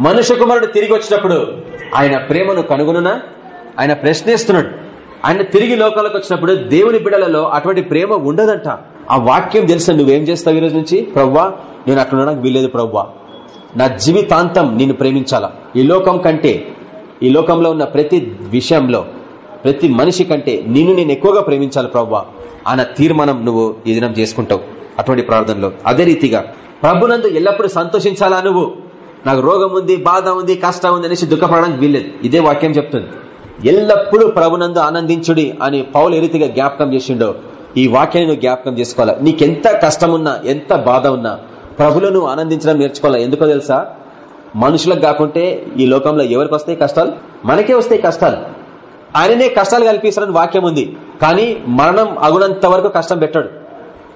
మనుష్య కుమారుడు తిరిగి వచ్చినప్పుడు ఆయన ప్రేమను కనుగొనునా? ఆయన ప్రశ్నిస్తున్నాడు. ఆయన తిరిగి లోకాలకు వచ్చినప్పుడు దేవుని బిడలలో అటువంటి ప్రేమ ఉండదంట. ఆ వాక్యం తెలిసిన నువ్వేం చేస్తావు ఈరోజు నుంచి? ప్రవ్వా నేను అక్కడ ఉండడానికి వీల్లేదు ప్రవ్వా. నా జీవితాంతం నిన్ను ప్రేమించాలా. ఈ లోకం కంటే ఈ లోకంలో ఉన్న ప్రతి విషయంలో ప్రతి మనిషి కంటే నిన్ను నేను ఎక్కువగా ప్రేమించాలి ప్రవ్వా. అన్న తీర్మానం నువ్వు ఈ దినం చేసుకుంటావు అటువంటి ప్రార్థనలో. అదే రీతిగా ప్రభునందు ఎల్లప్పుడూ సంతోషించాలా నువ్వు? నాకు రోగం ఉంది బాధ ఉంది కష్టం ఉంది అనేసి దుఃఖపడడానికి వీల్లేదు. ఇదే వాక్యం చెప్తుంది. ఎల్లప్పుడూ ప్రభునందు ఆనందించుడి అని పౌలు ఎరితిగా జ్ఞాపకం చేసిండో ఈ వాక్యాన్ని నువ్వు జ్ఞాపకం చేసుకోవాలా? నీకెంత కష్టం ఉన్నా ఎంత బాధ ఉన్నా ప్రభులో నువ్వు ఆనందించడం నేర్చుకోవాలా? ఎందుకో తెలుసా? మనుషులకు కాకుంటే ఈ లోకంలో ఎవరికి వస్తాయి కష్టాలు? మనకే వస్తాయి కష్టాలు. ఆయననే కష్టాలు కల్పిస్తారని వాక్యం ఉంది. కానీ మరణం అగునంత వరకు కష్టం పెట్టాడు.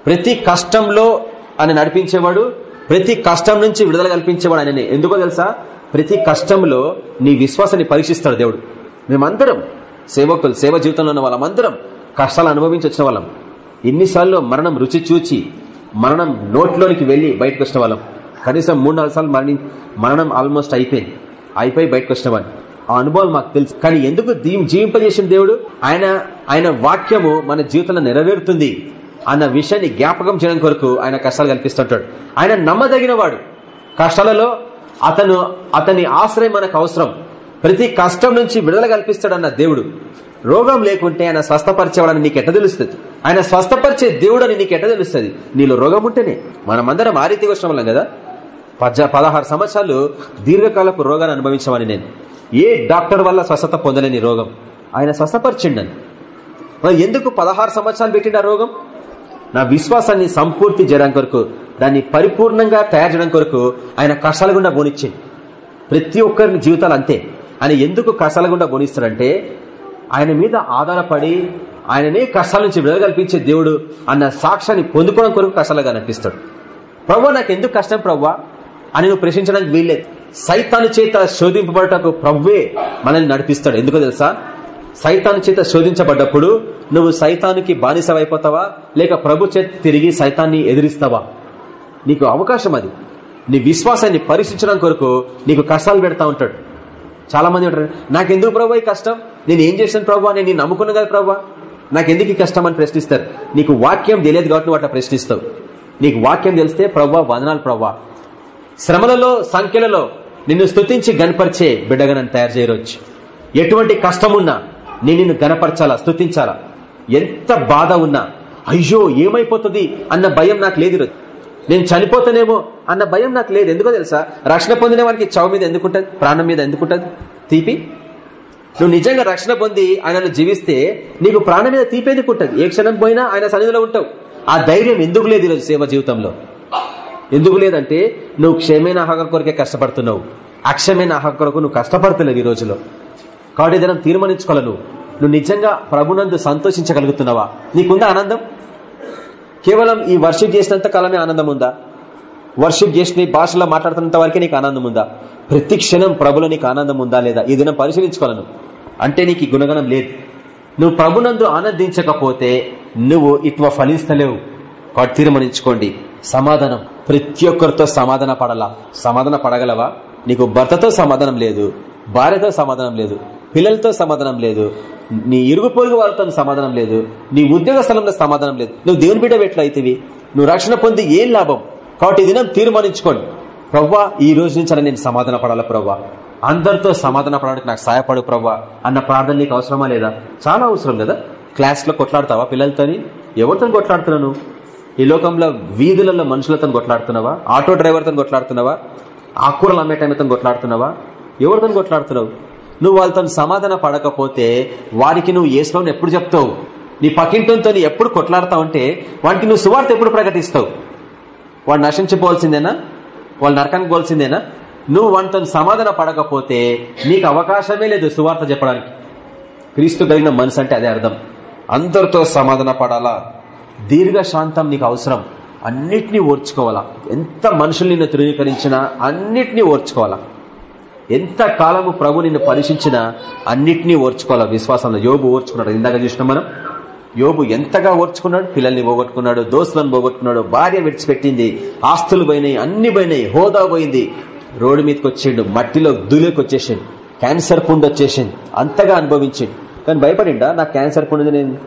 ప్రతి కష్టంలో ఆయన నడిపించేవాడు ప్రతి కష్టం నుంచి విడుదల కల్పించేవాడు ఆయననే. ఎందుకో తెలుసా? ప్రతి కష్టంలో నీ విశ్వాసాన్ని పరీక్షిస్తాడు దేవుడు. మేమందరం సేవకులు సేవ జీవితంలో ఉన్న వాళ్ళమందరం కష్టాలు అనుభవించి వచ్చిన వాళ్ళం. ఎన్నిసార్లు మరణం రుచి చూచి మరణం నోట్లోనికి వెళ్ళి బయటకు వచ్చిన వాళ్ళం. కనీసం మూడు నాలుగు సార్లు మరణి మరణం ఆల్మోస్ట్ అయిపోయింది. అయిపోయి బయటకు వచ్చిన వాళ్ళు. ఆ అనుభవం మాకు తెలుసు. కానీ ఎందుకు జీవింపజేసిన దేవుడు? ఆయన ఆయన వాక్యము మన జీవితంలో నెరవేరుతుంది అన్న విషయాన్ని జ్ఞాపకం చేయడం కొరకు ఆయన కష్టాలు కల్పిస్తుంటాడు. ఆయన నమ్మదగిన వాడు. కష్టాలలో అతను అతని ఆశ్రయం మనకు అవసరం. ప్రతి కష్టం నుంచి విడుదల కల్పిస్తాడన్న దేవుడు. రోగం లేకుంటే ఆయన స్వస్థపరిచేవాడని నీకు ఎట్ట తెలుస్తుంది? ఆయన స్వస్థపరిచే దేవుడు అని నీకు ఎట్ట తెలుస్తుంది? నీలో రోగం ఉంటేనే. మనమందరం ఆ రీతిగా వచ్చిన కదా? పద్ద పదహారు సంవత్సరాలు దీర్ఘకాలపు రోగాన్ని అనుభవించమని నేను. ఏ డాక్టర్ వల్ల స్వస్థత పొందలేని రోగం? ఆయన స్వస్థపరిచిండని. ఎందుకు పదహారు సంవత్సరాలు పెట్టిన ఆ రోగం? నా విశ్వాసాన్ని సంపూర్తి చేయడం కొరకు దాన్ని పరిపూర్ణంగా తయారు చేయడం కొరకు ఆయన కష్టాలు గుండా పోనిచ్చింది ప్రతి ఒక్కరి జీవితాలు అంతే. ఆయన ఎందుకు కష్టాల గుండా ఆయన మీద ఆధారపడి ఆయననే కష్టాల నుంచి విడుదల కల్పించే దేవుడు అన్న సాక్ష్యాన్ని పొందుకోవడం కొరకు కష్టాలుగా అనిపిస్తాడు. ప్రవ్వా నాకు ఎందుకు కష్టం ప్రవ్వా? అని నువ్వు ప్రశ్నించడానికి వీల్లేదు. సైతాను చేత శోధింపబడటకు ప్రవ్వే మనల్ని నడిపిస్తాడు. ఎందుకో తెలుసా? సైతాను చేత శోధించబడ్డప్పుడు నువ్వు సైతానికి బానిసవైపోతావా లేక ప్రభు చేత తిరిగి సైతాన్ని ఎదిరిస్తావా? నీకు అవకాశం అది. నీ విశ్వాసాన్ని పరీక్షించడం కొరకు నీకు కష్టాలు పెడతా ఉంటాడు. చాలా మంది ఉంటారు. నాకెందుకు ప్రభు ఈ కష్టం? నేను ఏం చేశాను ప్రభు? నేను నేను నమ్ముకున్నా కదా ప్రభావ నాకెందుకు ఈ కష్టం? అని ప్రశ్నిస్తారు. నీకు వాక్యం తెలియదు కాబట్టి నువ్వు అట్లా ప్రశ్నిస్తావు. నీకు వాక్యం తెలిస్తే ప్రవ్వా వదనాలు ప్రవ్వా శ్రమలలో సంఖ్యలలో నిన్ను స్థుతించి గనపరిచే బిడ్డగా నన్ను తయారు చేయవచ్చు ఎటువంటి కష్టమున్నా నేను నిన్ను గనపరచాలా స్తుతించాలా? ఎంత బాధ ఉన్నా అయ్యో ఏమైపోతుంది? అన్న భయం నాకు లేదు నేను చనిపోతానేమో అన్న భయం నాకు లేదు. ఎందుకో తెలుసా? రక్షణ పొందిన వానికి చవ మీద ఎందుకుంటుంది ప్రాణం మీద ఎందుకుంటుంది తీపి? నువ్వు నిజంగా రక్షణ పొంది ఆయనను జీవిస్తే నీకు ప్రాణం మీద తీపి ఎందుకుంటుంది ఏ క్షణం పోయినా ఆయన సన్నిధిలో ఉంటావు. ఆ ధైర్యం ఎందుకు లేదు ఈరోజు సేవ జీవితంలో? ఎందుకు లేదంటే నువ్వు క్షయమైన ఆహారం కొరకే కష్టపడుతున్నావు. అక్షమైన ఆహారం కొరకు నువ్వు కష్టపడుతున్నావు ఈ రోజులో. కాబట్టి ఏదైనా తీర్మానించుకోవాలి నువ్వు. నువ్వు నిజంగా ప్రభునందు సంతోషించగలుగుతున్నావా? నీకుందా ఆనందం? కేవలం ఈ వర్షిప్ చేసినంత కాలమే ఆనందం ఉందా వర్షిప్ చేసిన భాషలో మాట్లాడుతున్నంత వరకే నీకు ఆనందం ఉందా ప్రతి క్షణం ప్రభులో నీకు ఆనందం ఉందా లేదా? ఈ దినం పరిశీలించుకోవాలను. అంటే నీకు గుణగణం లేదు. నువ్వు ప్రభునందు ఆనందించకపోతే నువ్వు ఇట్వ ఫలిస్తలేవు. కాబట్టి తీర్మానించుకోండి. సమాధానం. ప్రతి ఒక్కరితో సమాధాన పడాలా. సమాధాన పడగలవా? నీకు భర్తతో సమాధానం లేదు. భార్యతో సమాధానం లేదు. పిల్లలతో సమాధానం లేదు. నీ ఇరుగు పొరుగు వాళ్ళతో సమాధానం లేదు నీ ఉద్యోగ స్థలంలో సమాధానం లేదు. నువ్వు దేవుని బిడ్డ ఎట్లయితేవి నువ్వు రక్షణ పొంది ఏం లాభం? కాబట్టి ఈ దినం తీర్మానించుకోండి. ప్రవ్వా ఈ రోజు నుంచి నేను సమాధాన పడాలా ప్రవ్వా? అందరితో సమాధాన పడడానికి నాకు సహాయపడు ప్రవ్వా? అన్న ప్రార్థన నీకు అవసరమా లేదా? చాలా అవసరం కదా. క్లాస్లో కొట్లాడతావా పిల్లలతోని? ఎవరితో కొట్లాడుతున్నాను ఈ లోకంలో వీధులలో మనుషులతో కొట్లాడుతున్నావా? ఆటో డ్రైవర్తో కొట్లాడుతున్నావా? ఆకూరలు అమ్మే టైంతో కొట్లాడుతున్నావా? ఎవరితో కొట్లాడుతున్నావు? నువ్వు వాళ్ళతో సమాధాన పడకపోతే వారికి నువ్వు ఏసులోని ఎప్పుడు చెప్తావు? నీ పక్కింటితో ఎప్పుడు కొట్లాడతావు అంటే వానికి నువ్వు సువార్త ఎప్పుడు ప్రకటిస్తావు? వాడు నశించిపోవాల్సిందేనా? వాళ్ళు నరకానికి పోవాల్సిందేనా? నువ్వు వాటితో సమాధాన పడకపోతే నీకు అవకాశమే లేదు సువార్త చెప్పడానికి. క్రీస్తు కలిగిన మనసు అంటే అదే అర్థం. అందరితో సమాధాన పడాలా? దీర్ఘశాంతం నీకు అవసరం. అన్నిటినీ ఓర్చుకోవాలా? ఎంత మనుషుల్ని నిన్ను ధృవీకరించినా అన్నిటినీ ఓర్చుకోవాలా? ఎంత కాలము ప్రభు నిన్ను పరీక్షించినా అన్నిటినీ ఓర్చుకోవాలా? విశ్వాసంలో యోబు ఓర్చుకున్నాడు. ఇందాక చూసినాం మనం. యోబు ఎంతగా ఓర్చుకున్నాడు? పిల్లల్ని పోగొట్టుకున్నాడు దోస్తులను పోగొట్టుకున్నాడు భార్య విడిచిపెట్టింది ఆస్తులు పోయినాయి అన్ని పోయినాయి హోదా పోయింది. రోడ్డు మీదకి వచ్చిండు మట్టిలో దులేకి వచ్చేసిండు క్యాన్సర్ పుండు వచ్చేసింది అంతగా అనుభవించిండు. కానీ భయపడిండా? నాకు క్యాన్సర్ పుండు నేను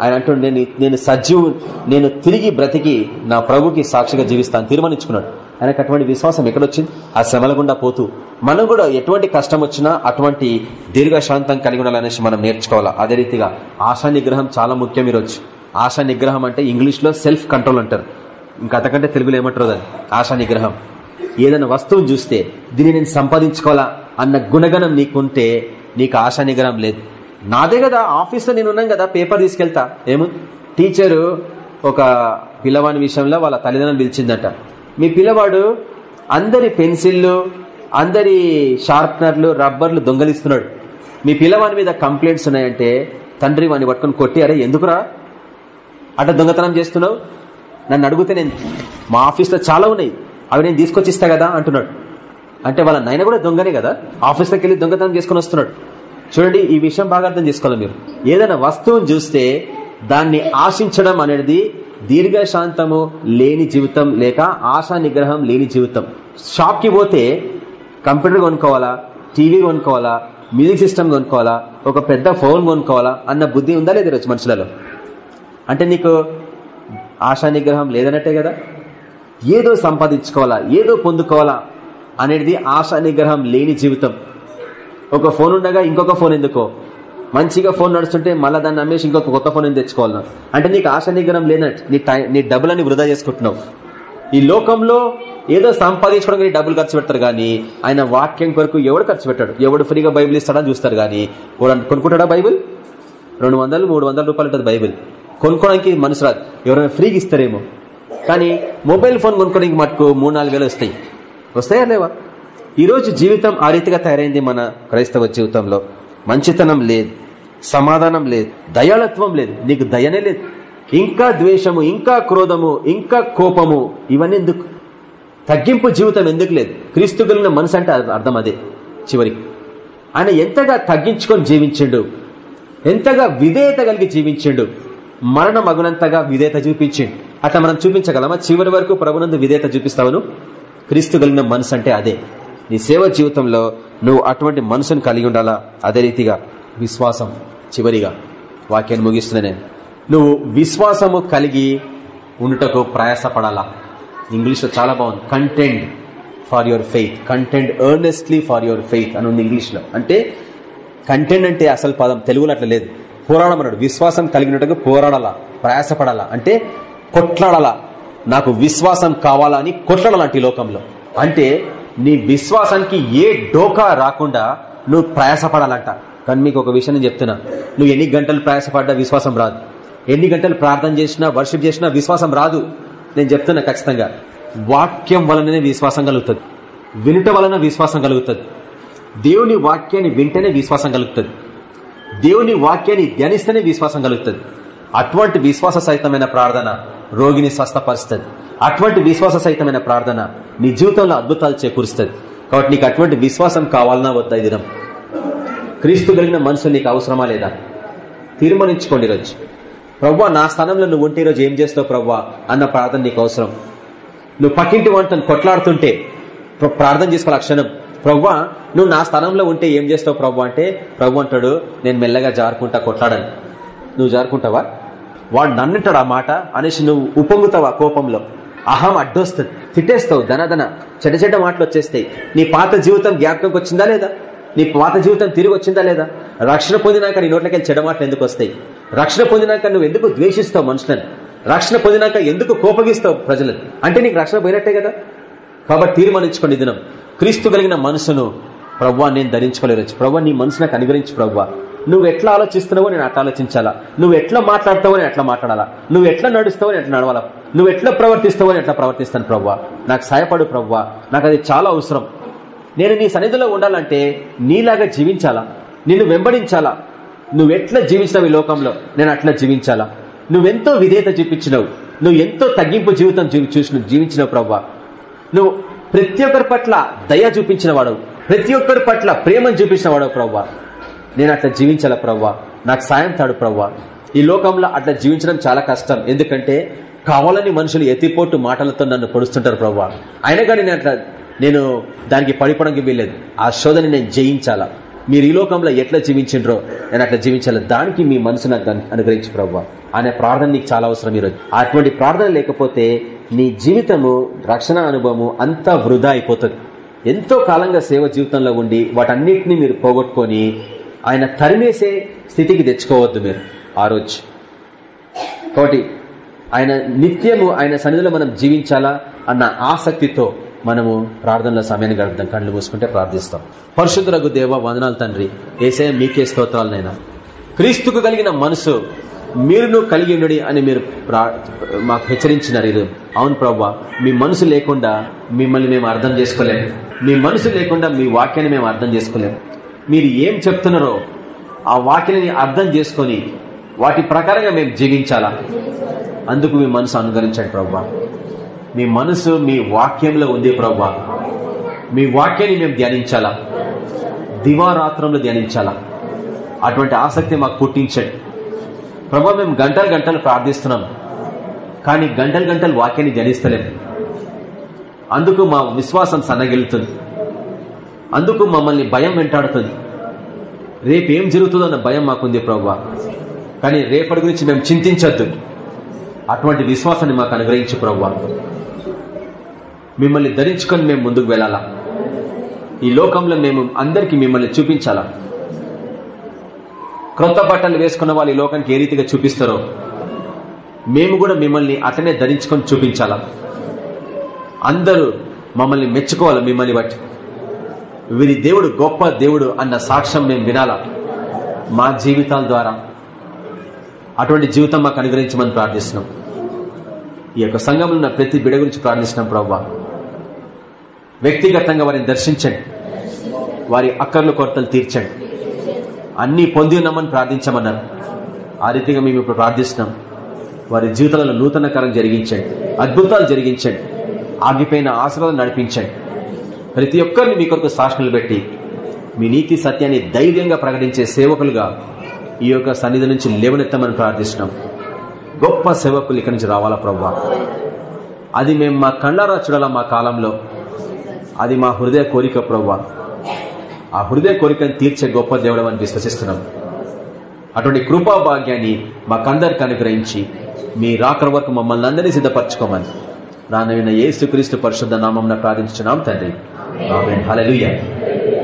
ఆయన అంటుండే నేను నేను సజీవు నేను తిరిగి బ్రతికి నా ప్రభుకి సాక్షిగా జీవిస్తాను. తీర్మానించుకున్నాడు. ఆయనకు అటువంటి విశ్వాసం ఎక్కడొచ్చింది? ఆ శ్రమల గుండా పోతూ మనం కూడా ఎటువంటి కష్టం వచ్చినా అటువంటి దీర్ఘశాంతం కలిగి ఉండాలనేసి మనం నేర్చుకోవాలా? అదే రీతిగా ఆశా నిగ్రహం చాలా ముఖ్యం ఈరోజు. ఆశా నిగ్రహం అంటే ఇంగ్లీష్లో సెల్ఫ్ కంట్రోల్ అంటారు. ఇంకా అంతకంటే తెలుగులో ఏమంటారు దాన్ని? ఆశా నిగ్రహం. ఏదైనా వస్తువును చూస్తే దీన్ని నేను సంపాదించుకోవాలా? అన్న గుణగణం నీకుంటే నీకు ఆశా నిగ్రహం లేదు. నాదే కదా ఆఫీస్లో నేను ఉన్నాను కదా పేపర్ తీసుకెళ్తా. ఏము? టీచరు ఒక పిల్లవాని విషయంలో వాళ్ళ తల్లిదండ్రులు పిలిచిందట. మీ పిల్లవాడు అందరి పెన్సిళ్ళు అందరి షార్ప్నర్లు రబ్బర్లు దొంగలిస్తున్నాడు. మీ పిల్లవాని మీద కంప్లైంట్స్ ఉన్నాయంటే తండ్రి వాడిని పట్టుకొని కొట్టి అరే ఎందుకురా? అట్లా దొంగతనం చేస్తున్నావు? నన్ను అడిగితే నేను మా ఆఫీస్లో చాలా ఉన్నాయి. అవి నేను తీసుకొచ్చి ఇస్తా కదా అంటున్నాడు. అంటే వాళ్ళ నాయన కూడా దొంగనే కదా? ఆఫీస్లోకి వెళ్ళి దొంగతనం చేసుకుని వస్తున్నాడు. చూడండి ఈ విషయం బాగా అర్థం చేసుకోవాలి మీరు. ఏదైనా వస్తువుని చూస్తే దాన్ని ఆశించడం అనేది దీర్ఘశాంతము లేని జీవితం లేక ఆశా నిగ్రహం లేని జీవితం. షాప్కి పోతే కంప్యూటర్ కొనుక్కోవాలా టీవీ కొనుక్కోవాలా మ్యూజిక్ సిస్టమ్ కొనుక్కోవాలా ఒక పెద్ద ఫోన్ కొనుక్కోవాలా అన్న బుద్ధి ఉందా లేదా ఈరోజు మనుషులలో? అంటే నీకు ఆశా నిగ్రహం లేదన్నట్టే కదా? ఏదో సంపాదించుకోవాలా ఏదో పొందుకోవాలా అనేది ఆశా నిగ్రహం లేని జీవితం. ఒక ఫోన్ ఉండగా ఇంకొక ఫోన్ ఎందుకో? మంచిగా ఫోన్ నడుస్తుంటే మళ్ళీ దాన్ని అమ్మేసి ఇంకొక కొత్త ఫోన్ తెచ్చుకోవాలి తెచ్చుకోవాలన్నా అంటే నీకు ఆశ నిగ్రహం లేనట్టు నీ టైం నీ డబ్బులని వృధా చేసుకుంటున్నావు. ఈ లోకంలో ఏదో సంపాదించుకోవడానికి డబ్బులు ఖర్చు పెడతారు కానీ ఆయన వాక్యం కొరకు ఎవడు ఖర్చు పెట్టాడు? ఎవడు ఫ్రీగా బైబిల్ ఇస్తాడని చూస్తారు కానీ వాడు కొనుక్కుంటాడా బైబిల్? రెండు వందలు మూడు వందల రూపాయలు ఉంటుంది బైబిల్. కొనుక్కోవడానికి మనసు రాదు. ఎవరైనా ఫ్రీగా ఇస్తారేమో. కానీ మొబైల్ ఫోన్ కొనుక్కోడానికి మటుకు మూడు నాలుగు వేలు వస్తాయి. వస్తాయా లేవా? ఈరోజు జీవితం ఆ రీతిగా తయారైంది మన క్రైస్తవ జీవితంలో. మంచితనం లేదు సమాధానం లేదు దయాళత్వం లేదు నీకు దయనే లేదు. ఇంకా ద్వేషము ఇంకా క్రోధము ఇంకా కోపము ఇవన్నీ ఎందుకు? తగ్గింపు జీవితం ఎందుకు లేదు? క్రీస్తు కలిగిన మనసు అంటే అర్థం అదే చివరికి ఆయన ఎంతగా తగ్గించుకొని జీవించిండు? ఎంతగా విధేయత కలిగి జీవించిండు? మరణం అగునంతగా విధేయత చూపించిండు. అట్లా మనం చూపించగలమా? చివరి వరకు ప్రభునందు విధేయత చూపిస్తావును? క్రీస్తు కలిగిన మనసు అంటే అదే. నీ సేవ జీవితంలో నువ్వు అటువంటి మనసును కలిగి ఉండాలా? అదే రీతిగా విశ్వాసం చివరిగా వాక్యాన్ని ముగిస్తున్నా నేను నువ్వు విశ్వాసము కలిగి ఉండుటకు ప్రయాసపడాలా? ఇంగ్లీష్లో చాలా బాగుంది. Content for your faith content earnestly for your faith అని ఉంది ఇంగ్లీష్లో. అంటే కంటెంట్ అంటే అసలు పదం తెలుగులో అట్లా లేదు. పోరాడమన్నాడు. విశ్వాసం కలిగినట్టుగా పోరాడాలా? ప్రయాసపడాలా? అంటే కొట్లాడాలా? నాకు విశ్వాసం కావాలా అని కొట్లాడాలంటే ఈ లోకంలో. అంటే నీ విశ్వాసానికి ఏ డోకా రాకుండా నువ్వు ప్రయాసపడాలంట. కానీ మీకు ఒక విషయం నేను చెప్తున్నా. నువ్వు ఎన్ని గంటలు ప్రయాసపడ్డా విశ్వాసం రాదు. ఎన్ని గంటలు ప్రార్థన చేసినా వర్షిప్ చేసినా విశ్వాసం రాదు. నేను చెప్తున్నా ఖచ్చితంగా. వాక్యం వలననే విశ్వాసం కలుగుతుంది. వినుట వలన విశ్వాసం కలుగుతుంది. దేవుని వాక్యాన్ని వింటేనే విశ్వాసం కలుగుతుంది. దేవుని వాక్యాన్ని ధ్యానిస్తేనే విశ్వాసం కలుగుతుంది. అటువంటి విశ్వాస సహితమైన ప్రార్థన రోగిని స్వస్థపరుస్తుంది. అటువంటి విశ్వాస సహితమైన ప్రార్థన నీ జీవితంలో అద్భుతాలు చేకూరుస్తుంది. కాబట్టి నీకు అటువంటి విశ్వాసం కావాలన్నా వద్దా ఈ దినం? క్రీస్తు కలిగిన మనసు నీకు అవసరమా లేదా? తీర్మానించుకోండి ఈరోజు ప్రవ్వా నా స్థానంలో నువ్వు ఉంటే ఈరోజు ఏం చేస్తావు ప్రవ్వా అన్న ప్రార్థన నీకు అవసరం. నువ్వు పక్కింటి వంటను కొట్లాడుతుంటే ప్రార్థన చేసుకోవాలి క్షణం? ప్రవ్వా నువ్వు నా స్థానంలో ఉంటే ఏం చేస్తావు ప్రవ్వ అంటే ప్రభు అంటాడు నేను మెల్లగా జారుకుంటా కొట్లాడను. నువ్వు జారుకుంటావా? వాడు నన్నుంటాడు ఆ మాట అనేసి నువ్వు ఉపొంగుతావా కోపంలో? అహం అడ్డొస్తుంది. తిట్టేస్తావు ధనధన చెడ్డ చెడ్డ మాటలు వచ్చేస్తాయి. నీ పాత జీవితం జ్ఞాపకంకి వచ్చిందా లేదా? నీ పాత జీవితం తిరిగి వచ్చిందా లేదా? రక్షణ పొందినాక నీ నోట్లకెళ్ళి చెడ్డ మాటలు ఎందుకు వస్తాయి? రక్షణ పొందినాక నువ్వు ఎందుకు ద్వేషిస్తావు మనుషులను? రక్షణ పొందినాక ఎందుకు కోపగిస్తావు ప్రజలను? అంటే నీకు రక్షణ పోయినట్టే కదా? కాబట్టి తీర్మానించుకోండి దినం. క్రీస్తు కలిగిన మనసును ప్రవ్వా నేను ధరించుకోలేరు ప్రవ్వా నీ మనసు నాకు అనుగ్రహించు ప్రవ్వా. నువ్వు ఎట్లా ఆలోచిస్తున్నావో నేను అట్లా ఆలోచించాలా? నువ్వు ఎట్లా మాట్లాడతావో నేను ఎట్లా మాట్లాడాలా? నువ్వు ఎట్లా నడుస్తావో నేను ఎట్లా నడవాలా? నువ్వు ఎట్లా ప్రవర్తిస్తావు అని ఎట్లా ప్రవర్తిస్తాను ప్రవ్వా? నాకు సహాయపడు ప్రవ్వా. నాకు అది చాలా అవసరం. నేను నీ సన్నిధిలో ఉండాలంటే నీలాగా జీవించాలా? నిన్ను వెంబడించాలా? నువ్వు ఎట్లా జీవించినావు ఈ లోకంలో? నేను అట్లా జీవించాలా? నువ్వెంతో విధేయత చూపించినావు? నువ్వు ఎంతో తగ్గింపు జీవితం జీవి- చూసిన జీవించినావు ప్రవ్వా? నువ్వు ప్రతి ఒక్కరి పట్ల దయ చూపించిన వాడవు. ప్రతి ఒక్కరి పట్ల ప్రేమను చూపించిన వాడవు ప్రవ్వా. నేను అట్లా జీవించాలా ప్రవ్వా? నాకు సాయం తాడు ప్రవ్వా. ఈ లోకంలో అట్లా జీవించడం చాలా కష్టం. ఎందుకంటే కావాలని మనుషులు ఎత్తిపోటు మాటలతో నన్ను పొడుస్తుంటారు ప్రభా అయినా కానీ నేను అట్లా నేను దానికి పడిపోవడానికి వీల్లేదు. ఆ శోధని నేను జయించాలా? మీరు ఈ లోకంలో ఎట్లా జీవించిండ్రో నేను అట్లా జీవించాలి? దానికి మీ మనసు నాకు అనుగ్రహించి అనుగ్రహించు ప్రవ్వా. అనే ప్రార్థన నీకు చాలా అవసరం ఈరోజు. అటువంటి ప్రార్థన లేకపోతే నీ జీవితము రక్షణ అనుభవము అంతా వృధా అయిపోతుంది. ఎంతో కాలంగా సేవ జీవితంలో ఉండి వాటన్నిటిని మీరు పోగొట్టుకొని ఆయన తరిమేసే స్థితికి తెచ్చుకోవద్దు మీరు. ఆ రోజు. కాబట్టి ఆయన నిత్యము ఆయన సన్నిధిలో మనం జీవించాలా అన్న ఆసక్తితో మనము ప్రార్థనల సమయాన్ని గడుపుతాం కళ్ళు మూసుకుంటే ప్రార్థిస్తాం. పరిశుద్ధులకు దేవ వందనాలు తండ్రి. ఏసే మీకే స్తోత్రాలనైనా క్రీస్తుకు కలిగిన మనసు మీరును కలిగి ఉండడి అని మీరు ప్రా- మాకు హెచ్చరించినారు ఇది అవును ప్రభా మీ మనసు లేకుండా మిమ్మల్ని మేము అర్థం చేసుకోలేము మీ మనసు లేకుండా మీ వాక్యాన్ని మేము అర్థం చేసుకోలేము మీరు ఏం చెప్తున్నారో ఆ వాక్యాన్ని అర్థం చేసుకొని వాటి ప్రకారంగా మేము జీవించాలా? అందుకు మీ మనసు అనుగరించండి ప్రభా. మీ మనసు మీ వాక్యంలో ఉంది ప్రభా. మీ వాక్యాన్ని మేము ధ్యానించాలా? దివారాత్రంలో ధ్యానించాలా? అటువంటి ఆసక్తి మాకు పుట్టించండి. ప్రభా మేము గంటలు గంటలు ప్రార్థిస్తున్నాం. కానీ గంటలు గంటలు వాక్యాన్ని ధ్యానిస్తలేము అందుకు మా విశ్వాసం సన్నగిలుతుంది అందుకు మమ్మల్ని భయం వెంటాడుతుంది. రేపు ఏం జరుగుతుందో అన్న భయం మాకుంది ప్రభా. కానీ రేపటి గురించి మేము చింతించద్దు. అటువంటి విశ్వాసాన్ని మాకు అనుగ్రహించు ప్రవ్వా. మిమ్మల్ని ధరించుకొని మేము ముందుకు వెళ్ళాలా. ఈ లోకంలో మేము అందరికీ మిమ్మల్ని చూపించాలా. క్రొత్త బట్టలు వేసుకున్న వాళ్ళు ఈ లోకానికి ఏ రీతిగా చూపిస్తారో మేము కూడా మిమ్మల్ని అతనే ధరించుకొని చూపించాలా. అందరూ మమ్మల్ని మెచ్చుకోవాలి మిమ్మల్ని బట్టి. వీరి దేవుడు గొప్ప దేవుడు అన్న సాక్ష్యం మేము వినాలా. మా జీవితాల ద్వారా అటువంటి జీవితం మాకు అనుగ్రహించమని ప్రార్థిస్తున్నాం. ఈ యొక్క సంఘంలో ఉన్న ప్రతి బిడ గురించి ప్రార్థిస్తున్నాం ప్రవ్వా. వ్యక్తిగతంగా వారిని దర్శించండి. వారి అక్కర్లు కొరతలు తీర్చండి. అన్నీ పొంది ఉన్నామని ప్రార్థించమన్నారు. ఆ రీతిగా మేము ఇప్పుడు ప్రార్థిస్తున్నాం. వారి జీవితాలలో నూతనకరం జరిగించండి. అద్భుతాలు జరిగించండి. ఆగిపోయిన ఆశలను నడిపించండి. ప్రతి ఒక్కరిని మీ కొరకు సాక్షులు పెట్టి మీ నీతి సత్యాన్ని ధైర్యంగా ప్రకటించే సేవకులుగా ఈ యొక్క సన్నిధి నుంచి లేవనెత్తమని ప్రార్థిస్తున్నాం గొప్ప సేవకులు ఇక్కడి నుంచి రావాలా ప్రభా అది మేము మా కళ్ళారా చూడాలా మా కాలంలో. అది మా హృదయ కోరిక ప్రభా ఆ హృదయ కోరికను తీర్చే గొప్ప దేవుడు అని విశ్వసిస్తున్నాం. అటువంటి కృపా భాగ్యాన్ని మాకందరికి అనుగ్రహించి మీ రాకర వరకు మమ్మల్ని అందరినీ సిద్ధపరచుకోమని. నాన్న ఏసుక్రీస్తు పరిశుద్ధ నామం ప్రార్థించున్నాం తండ్రి. ఆమేన్.